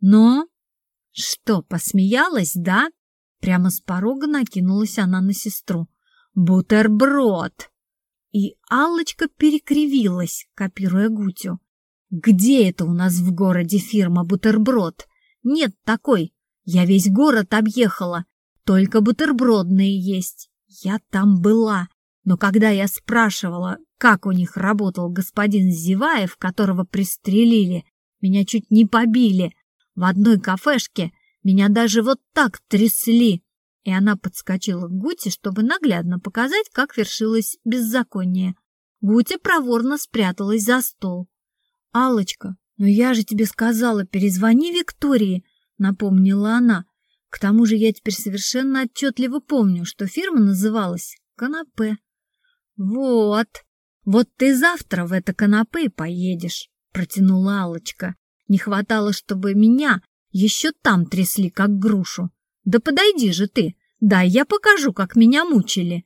Но... Что, посмеялась, да? Прямо с порога накинулась она на сестру. Бутерброд! И Аллочка перекривилась, копируя Гутю. Где это у нас в городе фирма «Бутерброд»? Нет такой. Я весь город объехала. Только бутербродные есть. Я там была. Но когда я спрашивала, как у них работал господин Зеваев, которого пристрелили, меня чуть не побили. В одной кафешке меня даже вот так трясли. И она подскочила к Гуте, чтобы наглядно показать, как вершилось беззаконие. Гутя проворно спряталась за стол. алочка ну я же тебе сказала, перезвони Виктории», — напомнила она. «К тому же я теперь совершенно отчетливо помню, что фирма называлась «Канапе». «Вот, вот ты завтра в это канапе поедешь», — протянула алочка Не хватало, чтобы меня еще там трясли, как грушу. Да подойди же ты, дай я покажу, как меня мучили.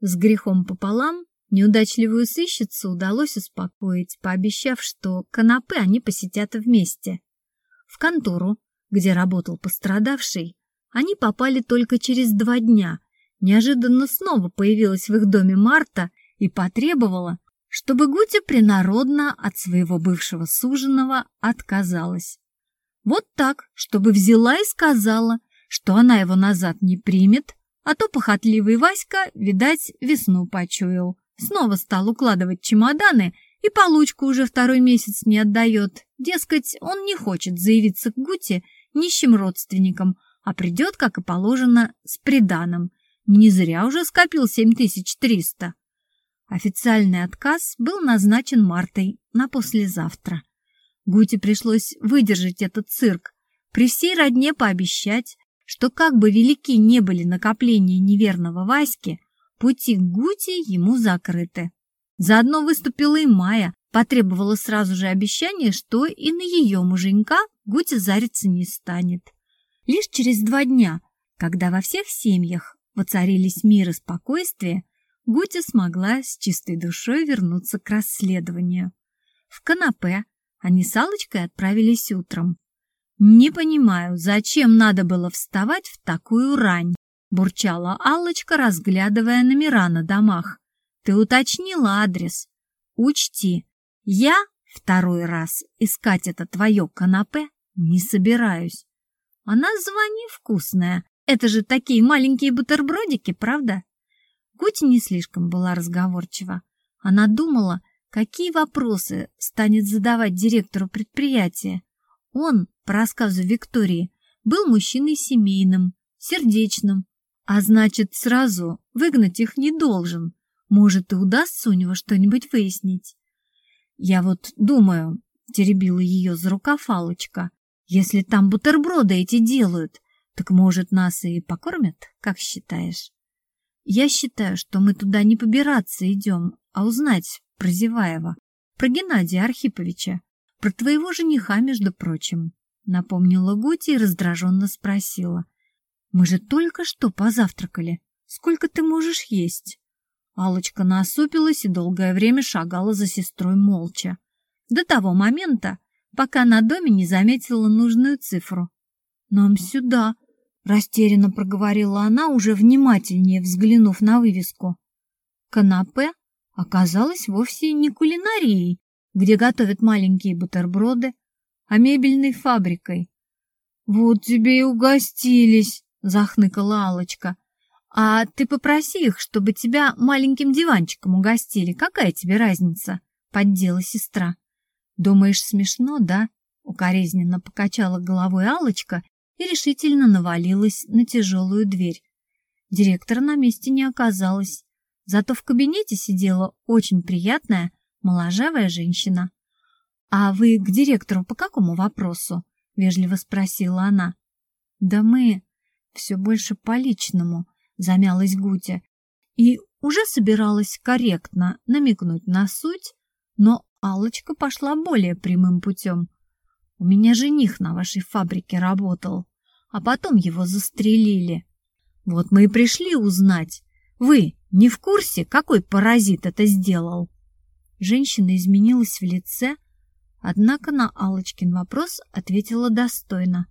С грехом пополам неудачливую сыщицу удалось успокоить, пообещав, что канапе они посетят вместе. В контору, где работал пострадавший, они попали только через два дня, Неожиданно снова появилась в их доме Марта и потребовала, чтобы Гутя принародно от своего бывшего суженого отказалась. Вот так, чтобы взяла и сказала, что она его назад не примет, а то похотливый Васька, видать, весну почуял. Снова стал укладывать чемоданы и получку уже второй месяц не отдает. Дескать, он не хочет заявиться к Гуте нищим родственникам, а придет, как и положено, с приданым – не зря уже скопил 7300. Официальный отказ был назначен Мартой на послезавтра. Гуте пришлось выдержать этот цирк, при всей родне пообещать, что как бы велики не были накопления неверного Васьки, пути к Гуте ему закрыты. Заодно выступила и Майя, потребовала сразу же обещание, что и на ее муженька Гутя зариться не станет. Лишь через два дня, когда во всех семьях воцарились мир и спокойствие, Гутя смогла с чистой душой вернуться к расследованию. В канапе они с Аллочкой отправились утром. «Не понимаю, зачем надо было вставать в такую рань?» – бурчала Аллочка, разглядывая номера на домах. «Ты уточнила адрес. Учти, я второй раз искать это твое канапе не собираюсь». А название вкусное. Это же такие маленькие бутербродики, правда? Гути не слишком была разговорчива. Она думала, какие вопросы станет задавать директору предприятия. Он, по рассказу Виктории, был мужчиной семейным, сердечным, а значит, сразу выгнать их не должен. Может, и удастся у него что-нибудь выяснить. Я вот думаю, теребила ее за рукав Аллочка, если там бутерброды эти делают, так, может, нас и покормят, как считаешь? Я считаю, что мы туда не побираться идем, а узнать про Зеваева, про Геннадия Архиповича, про твоего жениха, между прочим. Напомнила Гути и раздраженно спросила. Мы же только что позавтракали. Сколько ты можешь есть? Алочка насупилась и долгое время шагала за сестрой молча. До того момента, пока на доме не заметила нужную цифру. «Нам сюда», — растерянно проговорила она, уже внимательнее взглянув на вывеску. Канапе оказалось вовсе не кулинарией, где готовят маленькие бутерброды, а мебельной фабрикой. «Вот тебе и угостились», — захныкала Алочка. «А ты попроси их, чтобы тебя маленьким диванчиком угостили. Какая тебе разница?» — поддела сестра. «Думаешь, смешно, да?» — укоризненно покачала головой Алочка и решительно навалилась на тяжелую дверь. Директора на месте не оказалось, зато в кабинете сидела очень приятная, моложавая женщина. «А вы к директору по какому вопросу?» — вежливо спросила она. «Да мы все больше по личному», — замялась Гутя, и уже собиралась корректно намекнуть на суть, но алочка пошла более прямым путем. «У меня жених на вашей фабрике работал, а потом его застрелили. Вот мы и пришли узнать. Вы не в курсе, какой паразит это сделал?» Женщина изменилась в лице, однако на алочкин вопрос ответила достойно.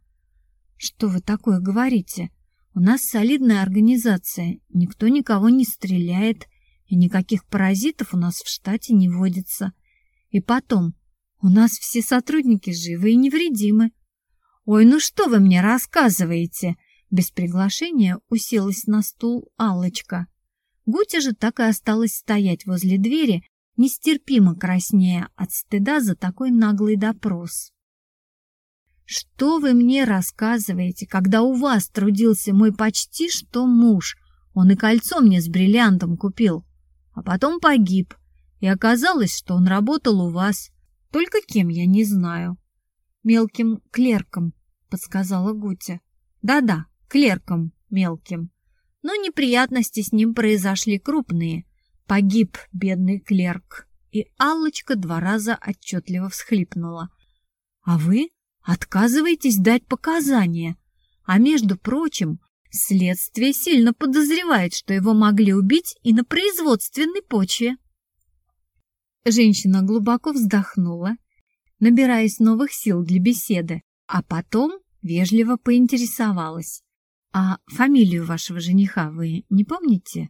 «Что вы такое говорите? У нас солидная организация, никто никого не стреляет, и никаких паразитов у нас в штате не водится. И потом, у нас все сотрудники живы и невредимы. Ой, ну что вы мне рассказываете? Без приглашения уселась на стул Аллочка. Гутя же так и осталась стоять возле двери, нестерпимо краснея от стыда за такой наглый допрос. «Что вы мне рассказываете, когда у вас трудился мой почти что муж? Он и кольцо мне с бриллиантом купил, а потом погиб, и оказалось, что он работал у вас. Только кем, я не знаю. Мелким клерком, подсказала Гутя. Да-да, клерком мелким. Но неприятности с ним произошли крупные. Погиб бедный клерк. И Аллочка два раза отчетливо всхлипнула. А вы отказываетесь дать показания. А между прочим, следствие сильно подозревает, что его могли убить и на производственной почве. Женщина глубоко вздохнула, набираясь новых сил для беседы, а потом вежливо поинтересовалась. «А фамилию вашего жениха вы не помните?»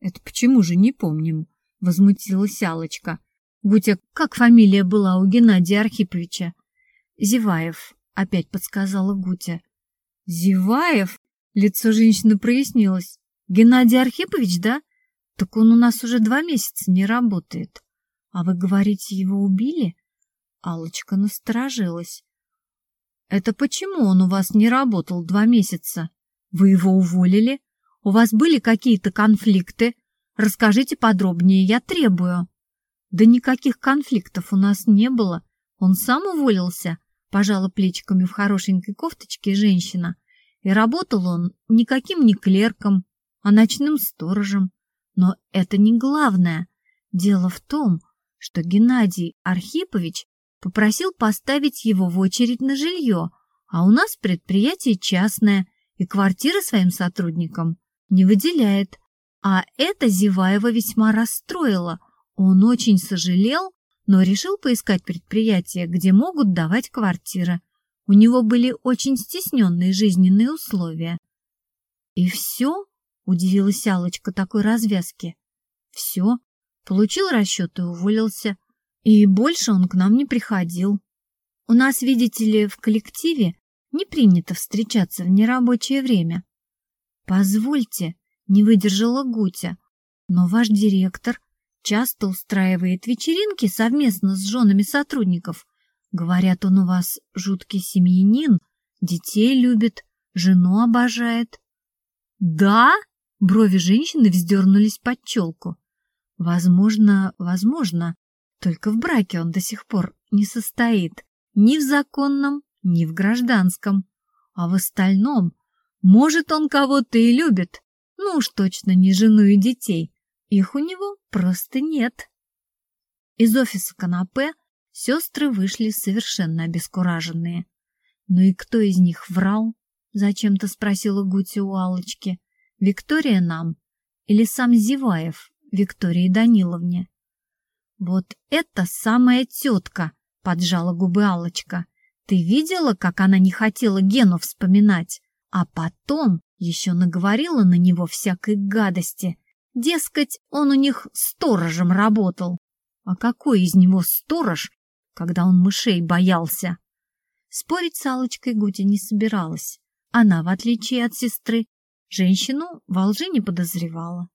«Это почему же не помним?» — возмутилась Алочка. «Гутя, как фамилия была у Геннадия Архиповича?» «Зеваев», — опять подсказала Гутя. «Зеваев?» — лицо женщины прояснилось. «Геннадий Архипович, да? Так он у нас уже два месяца не работает». «А вы говорите, его убили?» Алочка насторожилась. «Это почему он у вас не работал два месяца? Вы его уволили? У вас были какие-то конфликты? Расскажите подробнее, я требую». «Да никаких конфликтов у нас не было. Он сам уволился», — пожала плечиками в хорошенькой кофточке женщина. И работал он никаким не клерком, а ночным сторожем. Но это не главное. Дело в том, что Геннадий Архипович попросил поставить его в очередь на жилье, а у нас предприятие частное и квартиры своим сотрудникам не выделяет. А это Зеваева весьма расстроило. Он очень сожалел, но решил поискать предприятие, где могут давать квартиры. У него были очень стесненные жизненные условия. «И все?» — удивилась Алочка такой развязки. «Все. Получил расчет и уволился. И больше он к нам не приходил. У нас, видите ли, в коллективе Не принято встречаться в нерабочее время. Позвольте, не выдержала Гутя, но ваш директор часто устраивает вечеринки совместно с женами сотрудников. Говорят, он у вас жуткий семьянин, детей любит, жену обожает. Да? Брови женщины вздернулись под челку. Возможно, возможно, только в браке он до сих пор не состоит. Ни в законном, ни в гражданском. А в остальном, может, он кого-то и любит, ну уж точно не жену и детей. Их у него просто нет. Из офиса канапе сестры вышли совершенно обескураженные. «Ну и кто из них врал?» — зачем-то спросила Гути у Аллочки. «Виктория нам или сам Зеваев Виктории Даниловне?» «Вот это самая тетка!» — поджала губы Аллочка. «Ты видела, как она не хотела Гену вспоминать? А потом еще наговорила на него всякой гадости. Дескать, он у них сторожем работал. А какой из него сторож, когда он мышей боялся? Спорить с Аллочкой Гути не собиралась. Она, в отличие от сестры, женщину во лжи не подозревала.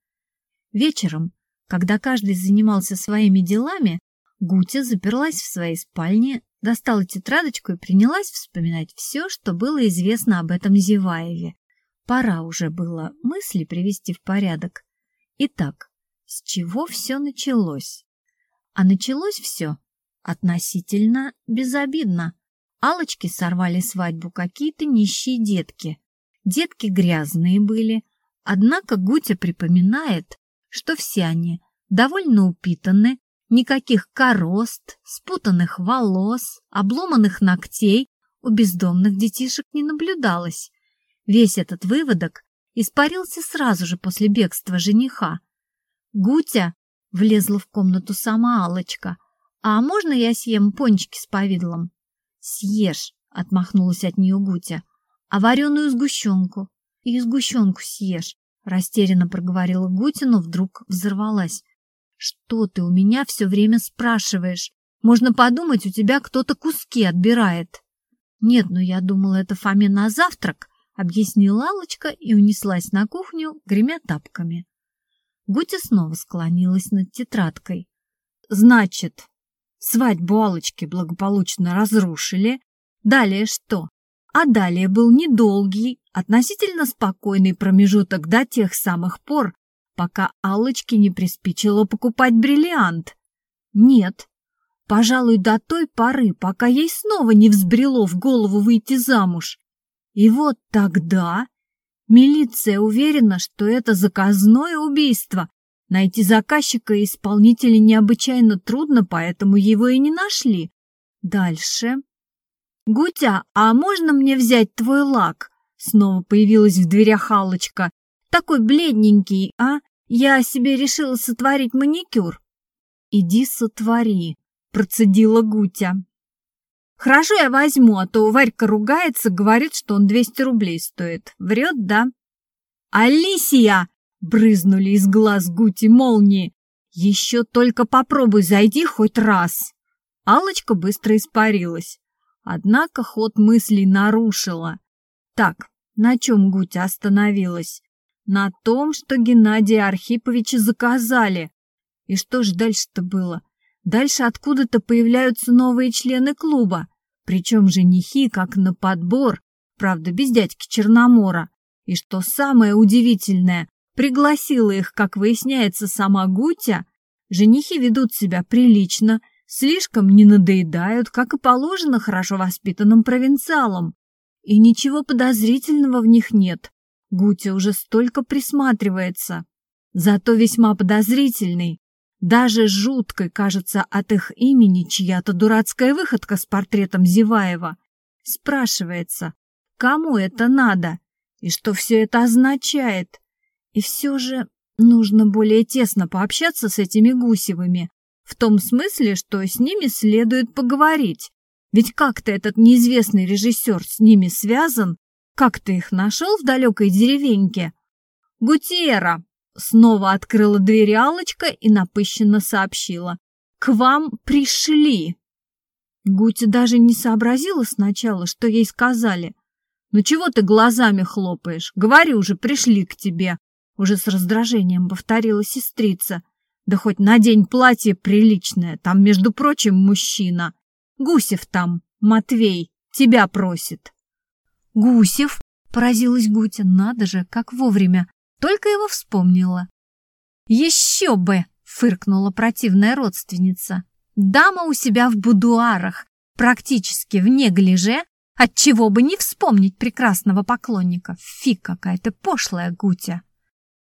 Вечером, когда каждый занимался своими делами, Гутя заперлась в своей спальне, достала тетрадочку и принялась вспоминать все, что было известно об этом Зеваеве. Пора уже было мысли привести в порядок. Итак, с чего все началось? А началось все относительно безобидно. Алочки сорвали свадьбу какие-то нищие детки. Детки грязные были, однако Гутя припоминает, что все они довольно упитаны, никаких корост, спутанных волос, обломанных ногтей у бездомных детишек не наблюдалось. Весь этот выводок испарился сразу же после бегства жениха. Гутя влезла в комнату сама Алочка. «А можно я съем пончики с повидлом?» «Съешь», — отмахнулась от нее Гутя. «А вареную сгущенку?» «И сгущенку съешь», — растерянно проговорила Гутя, но вдруг взорвалась. «Что ты у меня все время спрашиваешь? Можно подумать, у тебя кто-то куски отбирает». «Нет, ну я думала, это Фоме на завтрак», — объяснила Алочка и унеслась на кухню, гремя тапками. Гутя снова склонилась над тетрадкой. «Значит, Свадьбу Алочки благополучно разрушили. Далее что? А далее был недолгий, относительно спокойный промежуток до тех самых пор, пока Аллочке не приспичило покупать бриллиант. Нет, пожалуй, до той поры, пока ей снова не взбрело в голову выйти замуж. И вот тогда милиция уверена, что это заказное убийство, Найти заказчика и исполнителя необычайно трудно, поэтому его и не нашли. Дальше. «Гутя, а можно мне взять твой лак?» Снова появилась в дверях Аллочка. «Такой бледненький, а? Я себе решила сотворить маникюр». «Иди сотвори», — процедила Гутя. «Хорошо, я возьму, а то Варька ругается, говорит, что он 200 рублей стоит. Врет, да?» «Алисия!» Брызнули из глаз Гути молнии. Еще только попробуй зайди хоть раз. алочка быстро испарилась. Однако ход мыслей нарушила. Так, на чем Гутя остановилась? На том, что Геннадия Архиповича заказали. И что ж дальше-то было? Дальше откуда-то появляются новые члены клуба, причем женихи как на подбор, правда, без дядьки Черномора. И что самое удивительное, Пригласила их, как выясняется, сама Гутя. Женихи ведут себя прилично, слишком не надоедают, как и положено хорошо воспитанным провинциалам. И ничего подозрительного в них нет. Гутя уже столько присматривается. Зато весьма подозрительный. Даже жуткой кажется от их имени чья-то дурацкая выходка с портретом Зеваева. Спрашивается, кому это надо и что все это означает? И все же нужно более тесно пообщаться с этими Гусевыми, в том смысле, что с ними следует поговорить. Ведь как-то этот неизвестный режиссер с ними связан, как ты их нашел в далекой деревеньке? Гутиера! Снова открыла дверь Аллочка и напыщенно сообщила. К вам пришли. Гути даже не сообразила сначала, что ей сказали. Ну чего ты глазами хлопаешь? Говори уже, пришли к тебе. Уже с раздражением повторила сестрица. Да хоть надень платье приличное, там, между прочим, мужчина. Гусев там, Матвей, тебя просит. Гусев? Поразилась Гутя. Надо же, как вовремя. Только его вспомнила. Еще бы! Фыркнула противная родственница. Дама у себя в будуарах, практически в неглиже, отчего бы не вспомнить прекрасного поклонника. Фи, какая ты пошлая, Гутя!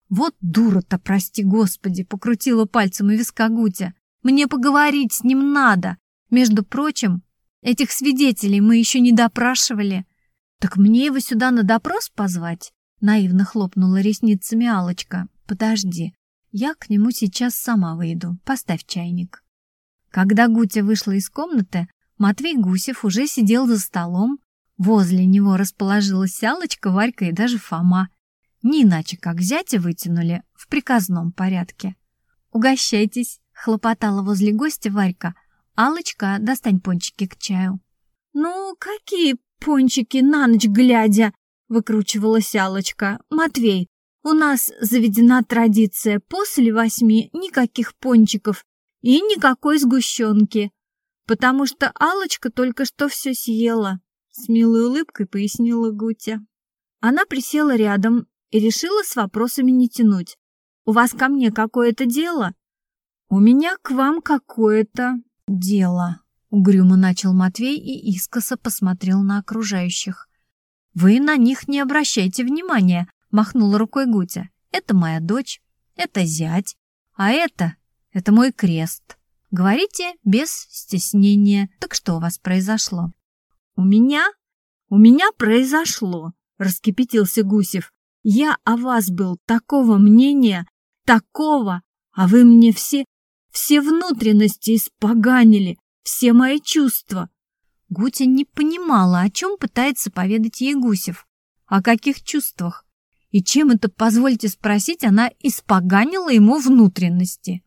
Вот дура-то, прости господи, покрутила пальцем и виска Гутя. Мне поговорить с ним надо. Между прочим, этих свидетелей мы еще не допрашивали. Так мне его сюда на допрос позвать? Наивно хлопнула ресницами алочка Подожди, я к нему сейчас сама выйду. Поставь чайник. Когда Гутя вышла из комнаты, Матвей Гусев уже сидел за столом. Возле него расположилась Алочка, Варька и даже Фома. Не иначе, как зятя вытянули в приказном порядке. «Угощайтесь!» — хлопотала возле гостя Варька. алочка достань пончики к чаю». «Ну, какие пончики на ночь глядя?» — выкручивалась алочка «Матвей, у нас заведена традиция после восьми никаких пончиков и никакой сгущенки, потому что алочка только что все съела», — с милой улыбкой пояснила Гутя. Она присела рядом и решила с вопросами не тянуть. «У вас ко мне какое-то дело?» «У меня к вам какое-то дело», — угрюмо начал Матвей и искоса посмотрел на окружающих. «Вы на них не обращайте внимания», — махнула рукой Гутя. «Это моя дочь, это зять, а это... это мой крест. Говорите без стеснения. Так что у вас произошло?» «У меня? У меня произошло», — раскипятился Гусев. Я о вас был такого мнения, такого, а вы мне все, все внутренности испоганили, все мои чувства. Гутя не понимала, о чем пытается поведать ей Гусев. О каких чувствах? И чем это, позвольте спросить, она испоганила ему внутренности?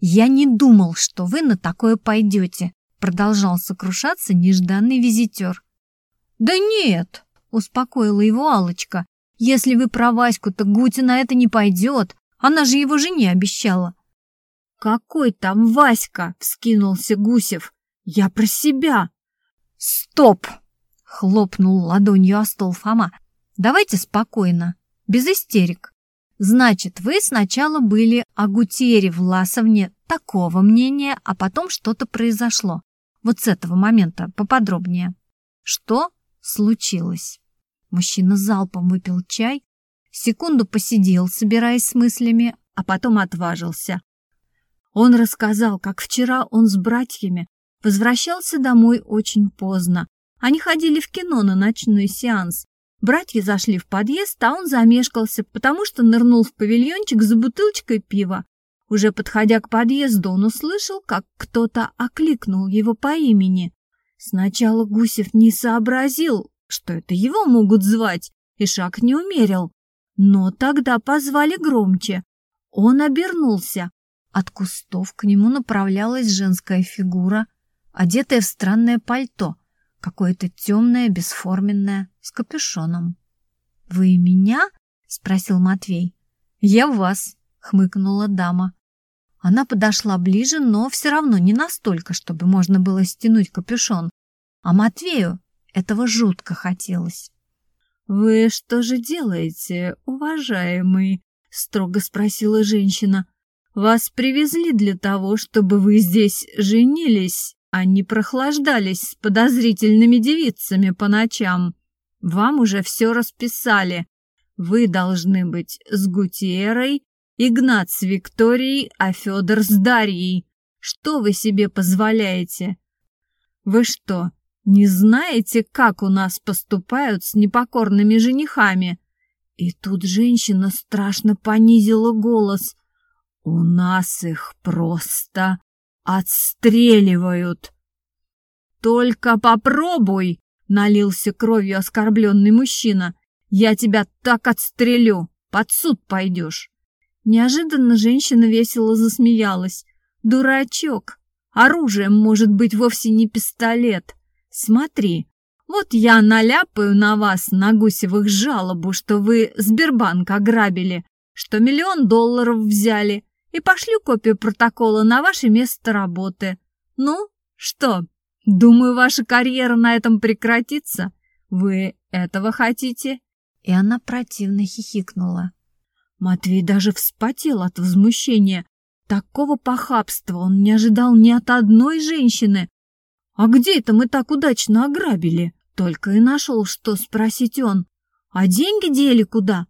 «Я не думал, что вы на такое пойдете», продолжал сокрушаться нежданный визитер. «Да нет», — успокоила его алочка если вы про Ваську, то Гути на это не пойдет. Она же его жене обещала. «Какой там Васька?» — вскинулся Гусев. «Я про себя». «Стоп!» — хлопнул ладонью о стол Фома. «Давайте спокойно, без истерик. Значит, вы сначала были о Гутере Власовне такого мнения, а потом что-то произошло. Вот с этого момента поподробнее. Что случилось?» Мужчина залпом выпил чай, секунду посидел, собираясь с мыслями, а потом отважился. Он рассказал, как вчера он с братьями возвращался домой очень поздно. Они ходили в кино на ночной сеанс. Братья зашли в подъезд, а он замешкался, потому что нырнул в павильончик за бутылочкой пива. Уже подходя к подъезду, он услышал, как кто-то окликнул его по имени. Сначала Гусев не сообразил, что это его могут звать, и шаг не умерил. Но тогда позвали громче. Он обернулся. От кустов к нему направлялась женская фигура, одетая в странное пальто, какое-то темное, бесформенное, с капюшоном. «Вы меня?» — спросил Матвей. «Я вас», — хмыкнула дама. Она подошла ближе, но все равно не настолько, чтобы можно было стянуть капюшон. А Матвею этого жутко хотелось. «Вы что же делаете, уважаемый?» — строго спросила женщина. «Вас привезли для того, чтобы вы здесь женились, а не прохлаждались с подозрительными девицами по ночам. Вам уже все расписали. Вы должны быть с Гутierой, Игнат с Викторией, а Федор с Дарьей. Что вы себе позволяете? Вы что, не знаете, как у нас поступают с непокорными женихами?» И тут женщина страшно понизила голос. «У нас их просто отстреливают!» «Только попробуй!» — налился кровью оскорбленный мужчина. «Я тебя так отстрелю! Под суд пойдешь!» Неожиданно женщина весело засмеялась. «Дурачок! Оружием может быть вовсе не пистолет!» Смотри, Вот я наляпаю на вас, на Гусевых, жалобу, что вы Сбербанк ограбили, что миллион долларов взяли, и пошлю копию протокола на ваше место работы. Ну, что, думаю, ваша карьера на этом прекратится? Вы этого хотите?» И она противно хихикнула. Матвей даже вспотел от возмущения. Такого похабства он не ожидал ни от одной женщины. «А где это мы так удачно ограбили?» Только и нашел, что спросить он. А деньги дели куда?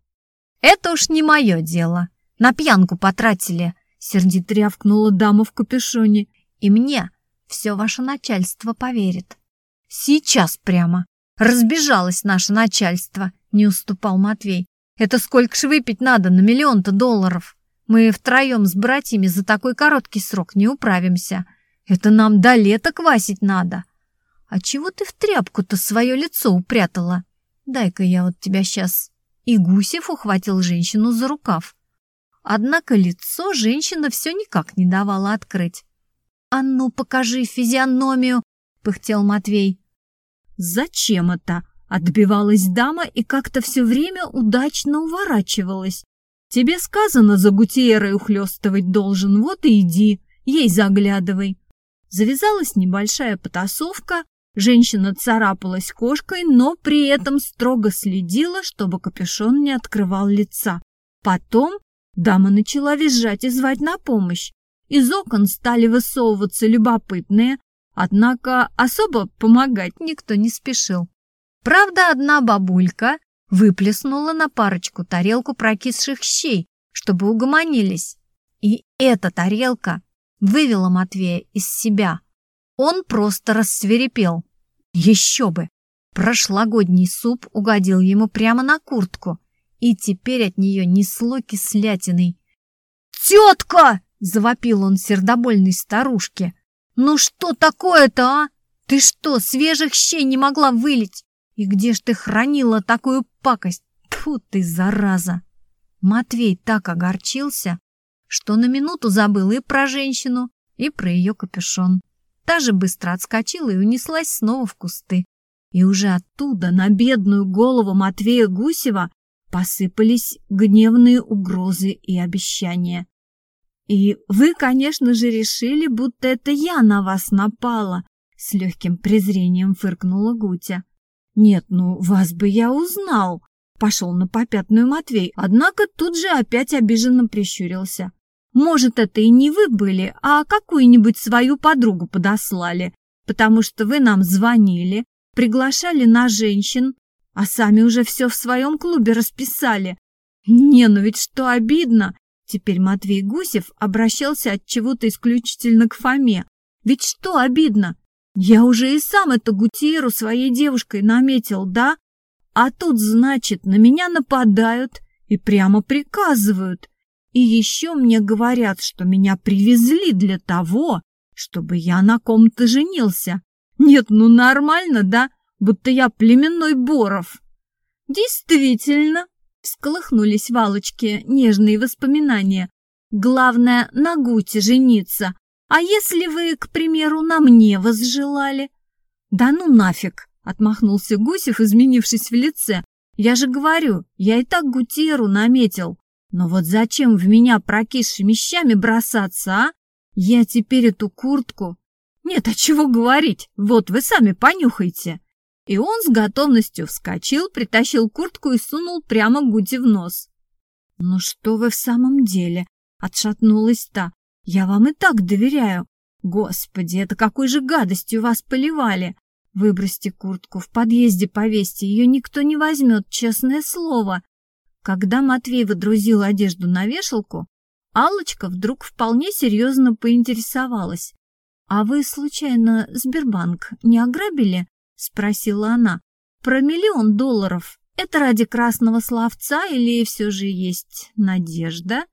Это уж не мое дело. На пьянку потратили, сердито рявкнула дама в капюшоне. И мне все ваше начальство поверит. Сейчас прямо. Разбежалось наше начальство, не уступал Матвей. Это сколько ж выпить надо на миллион-то долларов? Мы втроем с братьями за такой короткий срок не управимся. Это нам до лета квасить надо. «А чего ты в тряпку-то свое лицо упрятала? Дай-ка я вот тебя сейчас...» И Гусев ухватил женщину за рукав. Однако лицо женщина все никак не давала открыть. «А ну, покажи физиономию!» — пыхтел Матвей. «Зачем это?» — отбивалась дама и как-то все время удачно уворачивалась. «Тебе сказано, за Гутиерой ухлёстывать должен, вот и иди, ей заглядывай». Завязалась небольшая потасовка, Женщина царапалась кошкой, но при этом строго следила, чтобы капюшон не открывал лица. Потом дама начала визжать и звать на помощь. Из окон стали высовываться любопытные, однако особо помогать никто не спешил. Правда, одна бабулька выплеснула на парочку тарелку прокисших щей, чтобы угомонились. И эта тарелка вывела Матвея из себя – он просто рассверепел. Еще бы! Прошлогодний суп угодил ему прямо на куртку, и теперь от нее несло кислятиной. «Тетка!» — завопил он сердобольной старушке. «Ну что такое-то, а? Ты что, свежих щей не могла вылить? И где ж ты хранила такую пакость? Тьфу ты, зараза!» Матвей так огорчился, что на минуту забыл и про женщину, и про ее капюшон. Та же быстро отскочила и унеслась снова в кусты. И уже оттуда на бедную голову Матвея Гусева посыпались гневные угрозы и обещания. «И вы, конечно же, решили, будто это я на вас напала», — с легким презрением фыркнула Гутя. «Нет, ну, вас бы я узнал», — пошел на попятную Матвей, однако тут же опять обиженно прищурился. Может, это и не вы были, а какую-нибудь свою подругу подослали, потому что вы нам звонили, приглашали на женщин, а сами уже все в своем клубе расписали. Не, ну ведь что обидно. Теперь Матвей Гусев обращался от чего-то исключительно к Фоме. Ведь что обидно? Я уже и сам эту Гутиеру своей девушкой наметил, да? А тут, значит, на меня нападают и прямо приказывают. И еще мне говорят, что меня привезли для того, чтобы я на ком-то женился. Нет, ну нормально, да? Будто я племенной Боров. Действительно, всколыхнулись Валочки нежные воспоминания. Главное, на Гуте жениться. А если вы, к примеру, на мне возжелали? Да ну нафиг, отмахнулся Гусев, изменившись в лице. Я же говорю, я и так Гутеру наметил. Но вот зачем в меня прокисшими щами бросаться, а? Я теперь эту куртку... Нет, а чего говорить? Вот вы сами понюхайте. И он с готовностью вскочил, притащил куртку и сунул прямо Гуди в нос. «Ну что вы в самом деле?» — отшатнулась та. «Я вам и так доверяю. Господи, это какой же гадостью вас поливали! Выбросьте куртку, в подъезде повесьте, ее никто не возьмет, честное слово!» Когда Матвей водрузил одежду на вешалку, Аллочка вдруг вполне серьезно поинтересовалась. «А вы, случайно, Сбербанк не ограбили?» — спросила она. «Про миллион долларов. Это ради красного словца или все же есть надежда?»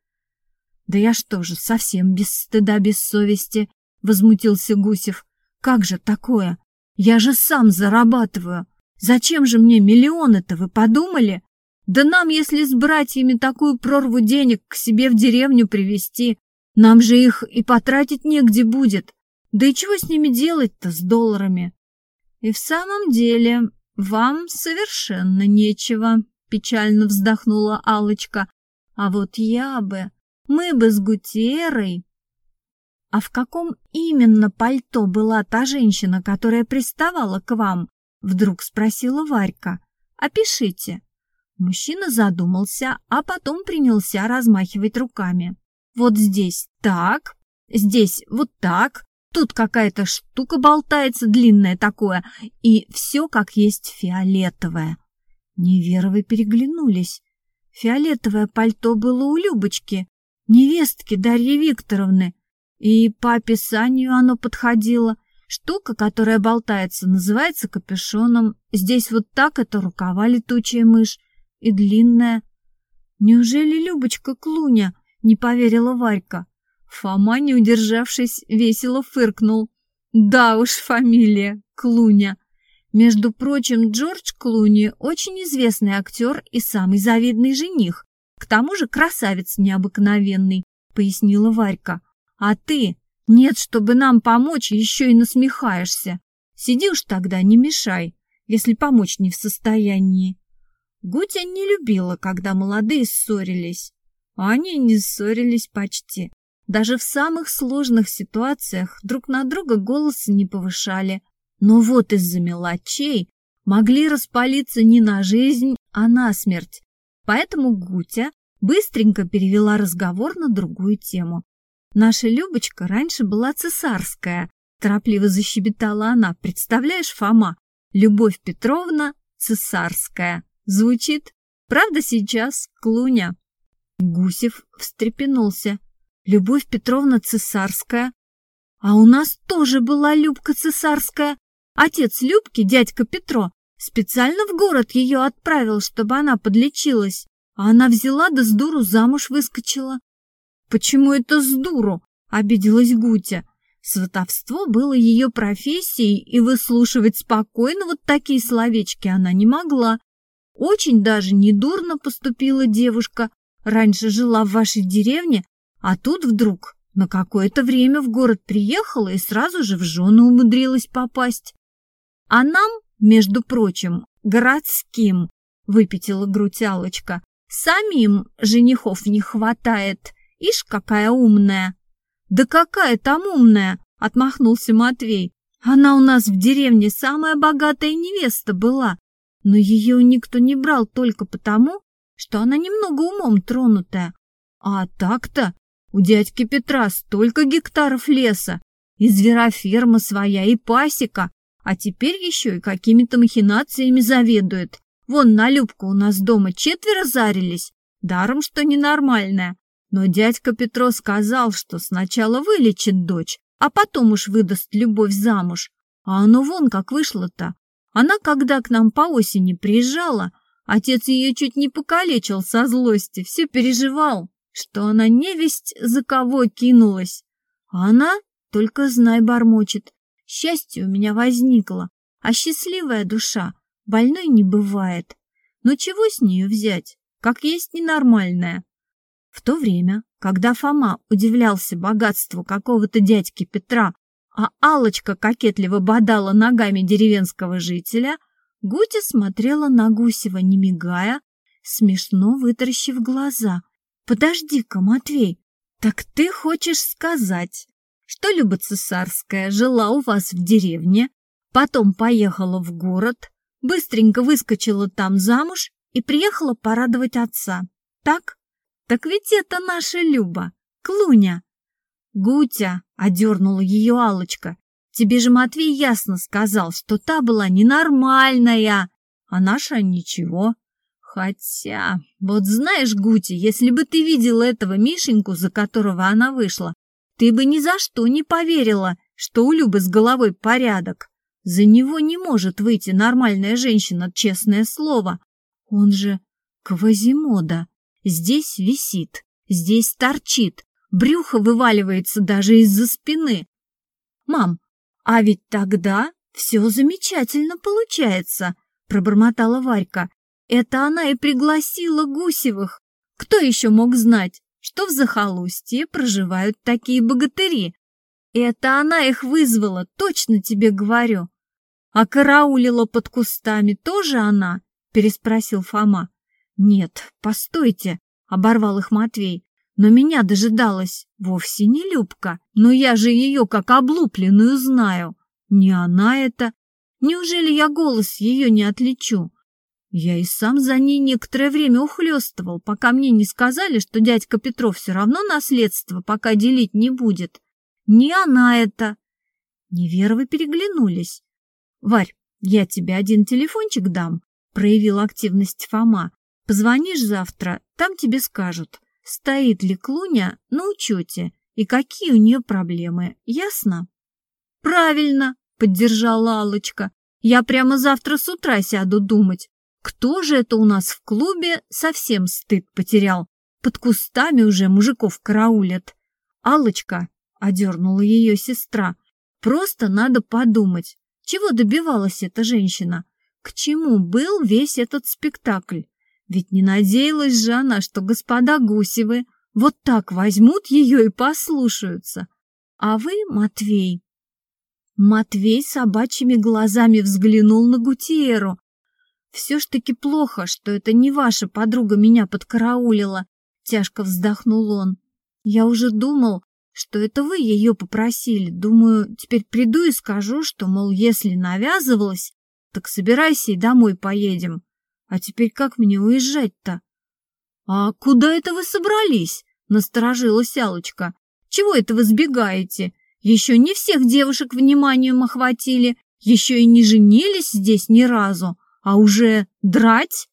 «Да я что же, совсем без стыда, без совести?» — возмутился Гусев. «Как же такое? Я же сам зарабатываю. Зачем же мне миллионы-то, вы подумали?» Да нам, если с братьями такую прорву денег к себе в деревню привезти, нам же их и потратить негде будет. Да и чего с ними делать-то, с долларами? И в самом деле, вам совершенно нечего, печально вздохнула Алочка. А вот я бы, мы бы с Гутерой. А в каком именно пальто была та женщина, которая приставала к вам? Вдруг спросила Варька. Опишите. Мужчина задумался, а потом принялся размахивать руками. Вот здесь так, здесь вот так, тут какая-то штука болтается длинная такое, и все как есть фиолетовое. Неверовы переглянулись. Фиолетовое пальто было у Любочки, невестки Дарьи Викторовны, и по описанию оно подходило. Штука, которая болтается, называется капюшоном. Здесь вот так это рукава летучая мышь и длинная. Неужели Любочка Клуня? Не поверила Варька. Фома, не удержавшись, весело фыркнул. Да уж, фамилия Клуня. Между прочим, Джордж Клуни очень известный актер и самый завидный жених. К тому же красавец необыкновенный, пояснила Варька. А ты, нет, чтобы нам помочь, еще и насмехаешься. Сиди уж тогда, не мешай, если помочь не в состоянии. Гутя не любила, когда молодые ссорились. А они не ссорились почти. Даже в самых сложных ситуациях друг на друга голоса не повышали. Но вот из-за мелочей могли распалиться не на жизнь, а на смерть. Поэтому Гутя быстренько перевела разговор на другую тему. Наша Любочка раньше была цесарская, торопливо защебетала она. Представляешь, Фома, Любовь Петровна цесарская. Звучит? Правда сейчас, Клуня? Гусев встрепенулся. Любовь Петровна цесарская. А у нас тоже была Любка цесарская. Отец Любки, дядька Петро, специально в город ее отправил, чтобы она подлечилась. А она взяла да с дуру замуж выскочила. «Почему это с дуру?» — обиделась Гутя. Сватовство было ее профессией, и выслушивать спокойно вот такие словечки она не могла. Очень даже недурно поступила девушка. Раньше жила в вашей деревне, а тут вдруг на какое-то время в город приехала и сразу же в жены умудрилась попасть. А нам, между прочим, городским, выпятила грудь Алочка, самим женихов не хватает. Ишь, какая умная!» «Да какая там умная!» — отмахнулся Матвей. «Она у нас в деревне самая богатая невеста была, но ее никто не брал только потому, что она немного умом тронутая. А так-то у дядьки Петра столько гектаров леса, и звероферма своя, и пасека, а теперь еще и какими-то махинациями заведует. Вон на Любку у нас дома четверо зарились, даром что ненормальная, но дядька Петро сказал, что сначала вылечит дочь, а потом уж выдаст любовь замуж. А оно вон как вышло-то. Она, когда к нам по осени приезжала, отец ее чуть не покалечил со злости, все переживал, что она невесть за кого кинулась. А она только знай бормочет. Счастье у меня возникло, а счастливая душа больной не бывает. Но чего с нее взять, как есть ненормальная? В то время, когда Фома удивлялся богатству какого-то дядьки Петра, а алочка кокетливо бодала ногами деревенского жителя, Гутя смотрела на Гусева, не мигая, смешно вытаращив глаза. «Подожди-ка, Матвей, так ты хочешь сказать, что Люба Цесарская жила у вас в деревне, потом поехала в город, быстренько выскочила там замуж и приехала порадовать отца, так?» Так ведь это наша Люба, Клуня. Гутя, одернула ее алочка тебе же Матвей ясно сказал, что та была ненормальная, а наша ничего. Хотя, вот знаешь, Гути, если бы ты видела этого Мишеньку, за которого она вышла, ты бы ни за что не поверила, что у Любы с головой порядок. За него не может выйти нормальная женщина, честное слово. Он же Квазимода. Здесь висит, здесь торчит, брюхо вываливается даже из-за спины. «Мам, а ведь тогда все замечательно получается», — пробормотала Варька. «Это она и пригласила Гусевых. Кто еще мог знать, что в захолустье проживают такие богатыри? Это она их вызвала, точно тебе говорю. А караулила под кустами тоже она? Переспросил Фома. Нет, постойте, оборвал их Матвей. Но меня дожидалась вовсе не Любка, но я же ее как облупленную знаю. Не она это. Неужели я голос ее не отличу? Я и сам за ней некоторое время ухлёстывал, пока мне не сказали, что дядька Петров все равно наследство пока делить не будет. Не она это. Неверовы переглянулись. «Варь, я тебе один телефончик дам», — проявил активность Фома. «Позвонишь завтра, там тебе скажут, стоит ли Клуня на учете и какие у нее проблемы, ясно?» «Правильно», — поддержала Аллочка. «Я прямо завтра с утра сяду думать, кто же это у нас в клубе совсем стыд потерял? Под кустами уже мужиков караулят. Аллочка, — одернула ее сестра, — просто надо подумать, чего добивалась эта женщина? К чему был весь этот спектакль? Ведь не надеялась же она, что господа Гусевы вот так возьмут ее и послушаются. А вы, Матвей... Матвей собачьими глазами взглянул на Гутиеру, все ж таки плохо, что это не ваша подруга меня подкараулила, тяжко вздохнул он. Я уже думал, что это вы ее попросили. Думаю, теперь приду и скажу, что, мол, если навязывалась, так собирайся и домой поедем. А теперь как мне уезжать-то? А куда это вы собрались? Насторожилась Алочка. Чего это вы сбегаете? Еще не всех девушек вниманием охватили, еще и не женились здесь ни разу а уже драть?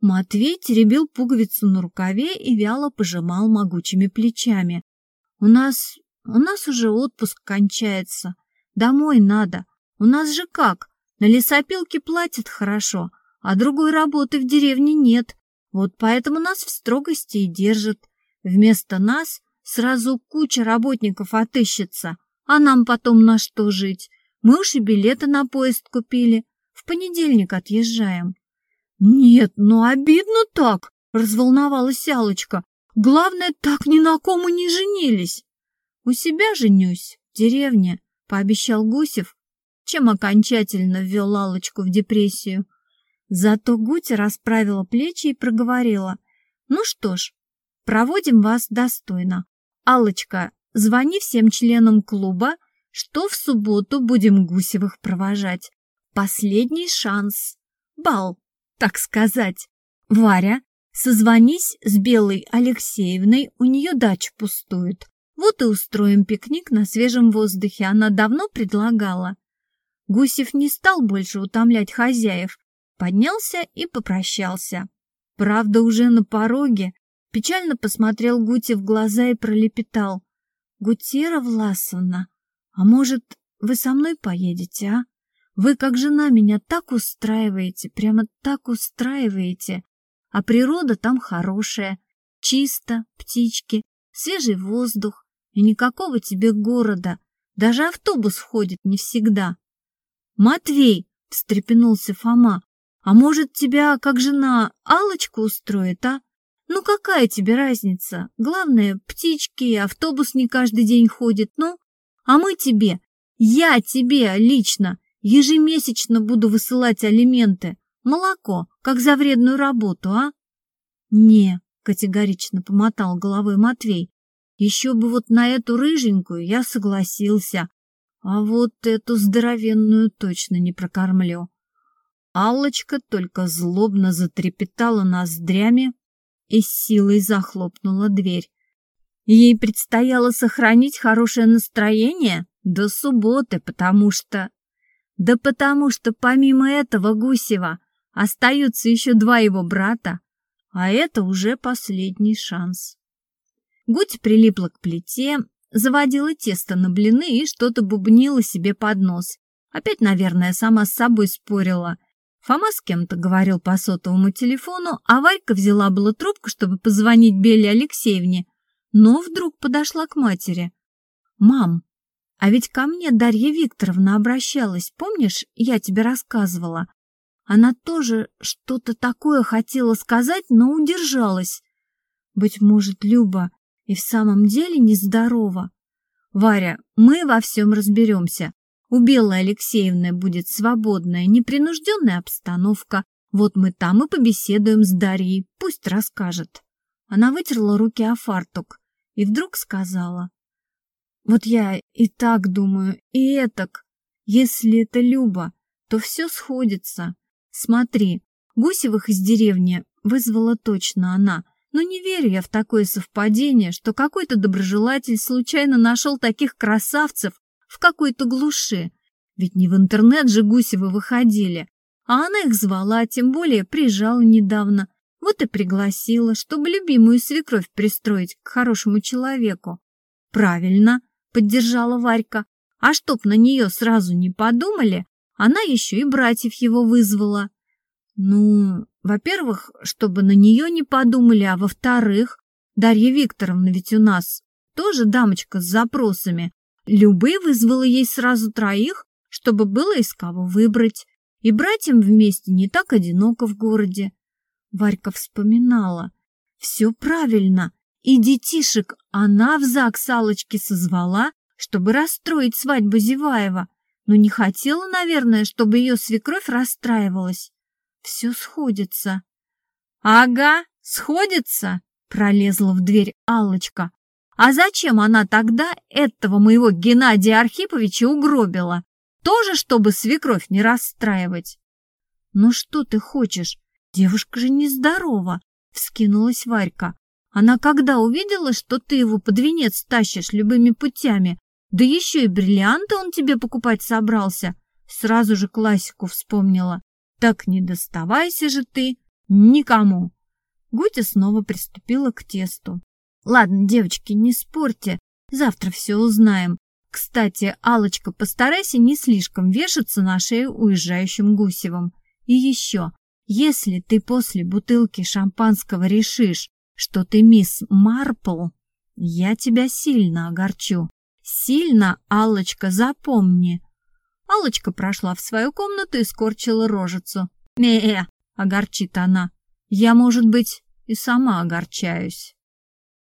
Матвей теребил пуговицу на рукаве и вяло пожимал могучими плечами. У нас... у нас уже отпуск кончается. Домой надо. У нас же как? На лесопилке платят хорошо, а другой работы в деревне нет. Вот поэтому нас в строгости и держат. Вместо нас сразу куча работников отыщется. А нам потом на что жить? Мы уж и билеты на поезд купили. В понедельник отъезжаем. Нет, ну обидно так, разволновалась Алочка. Главное, так ни на ком и не женились. У себя женюсь, в деревне, пообещал Гусев, чем окончательно ввел Алочку в депрессию. Зато Гутя расправила плечи и проговорила. Ну что ж, проводим вас достойно. Алочка, звони всем членам клуба, что в субботу будем Гусевых провожать. Последний шанс. Бал, так сказать. Варя, созвонись с Белой Алексеевной, у нее дача пустует. Вот и устроим пикник на свежем воздухе, она давно предлагала. Гусев не стал больше утомлять хозяев, поднялся и попрощался. Правда, уже на пороге печально посмотрел Гути в глаза и пролепетал. «Гутера Власовна, а может, вы со мной поедете, а?» Вы, как жена, меня так устраиваете, прямо так устраиваете. А природа там хорошая, чисто, птички, свежий воздух и никакого тебе города. Даже автобус ходит не всегда. Матвей, встрепенулся Фома, а может тебя, как жена, алочку устроит, а? Ну какая тебе разница? Главное, птички, автобус не каждый день ходит, ну? А мы тебе, я тебе лично Ежемесячно буду высылать алименты. Молоко, как за вредную работу, а? Не, категорично помотал головой Матвей. Еще бы вот на эту рыженькую я согласился, а вот эту здоровенную точно не прокормлю. Аллочка только злобно затрепетала ноздрями и силой захлопнула дверь. Ей предстояло сохранить хорошее настроение до субботы, потому что да потому что помимо этого Гусева остаются еще два его брата, а это уже последний шанс. Гуть прилипла к плите, заводила тесто на блины и что-то бубнила себе под нос. Опять, наверное, сама с собой спорила. Фома с кем-то говорил по сотовому телефону, а Варька взяла было трубку, чтобы позвонить Белле Алексеевне, но вдруг подошла к матери. «Мам, а ведь ко мне Дарья Викторовна обращалась, помнишь, я тебе рассказывала? Она тоже что-то такое хотела сказать, но удержалась. Быть может, Люба и в самом деле нездорова. Варя, мы во всем разберемся. У Белой Алексеевны будет свободная, непринужденная обстановка. Вот мы там и побеседуем с Дарьей, пусть расскажет. Она вытерла руки о фартук и вдруг сказала. Вот я и так думаю, и этак. Если это Люба, то все сходится. Смотри, Гусевых из деревни вызвала точно она, но не верю я в такое совпадение, что какой-то доброжелатель случайно нашел таких красавцев в какой-то глуши. Ведь не в интернет же Гусевы выходили, а она их звала, тем более прижала недавно. Вот и пригласила, чтобы любимую свекровь пристроить к хорошему человеку. Правильно, поддержала Варька. А чтоб на нее сразу не подумали, она еще и братьев его вызвала. Ну, во-первых, чтобы на нее не подумали, а во-вторых, Дарья Викторовна ведь у нас тоже дамочка с запросами. Любы вызвала ей сразу троих, чтобы было из кого выбрать. И братьям вместе не так одиноко в городе. Варька вспоминала. Все правильно. И детишек она в ЗАГС Аллочки созвала, чтобы расстроить свадьбу Зеваева, но не хотела, наверное, чтобы ее свекровь расстраивалась. Все сходится. Ага, сходится, пролезла в дверь Аллочка. А зачем она тогда этого моего Геннадия Архиповича угробила? Тоже, чтобы свекровь не расстраивать. Ну что ты хочешь? Девушка же нездорова, вскинулась Варька. Она когда увидела, что ты его под венец тащишь любыми путями, да еще и бриллианты он тебе покупать собрался, сразу же классику вспомнила. Так не доставайся же ты никому. Гутя снова приступила к тесту. Ладно, девочки, не спорьте, завтра все узнаем. Кстати, алочка постарайся не слишком вешаться на шею уезжающим Гусевым. И еще, если ты после бутылки шампанского решишь, что ты мисс Марпл, я тебя сильно огорчу. Сильно, алочка запомни. Алочка прошла в свою комнату и скорчила рожицу. «Не-э», — огорчит она. «Я, может быть, и сама огорчаюсь».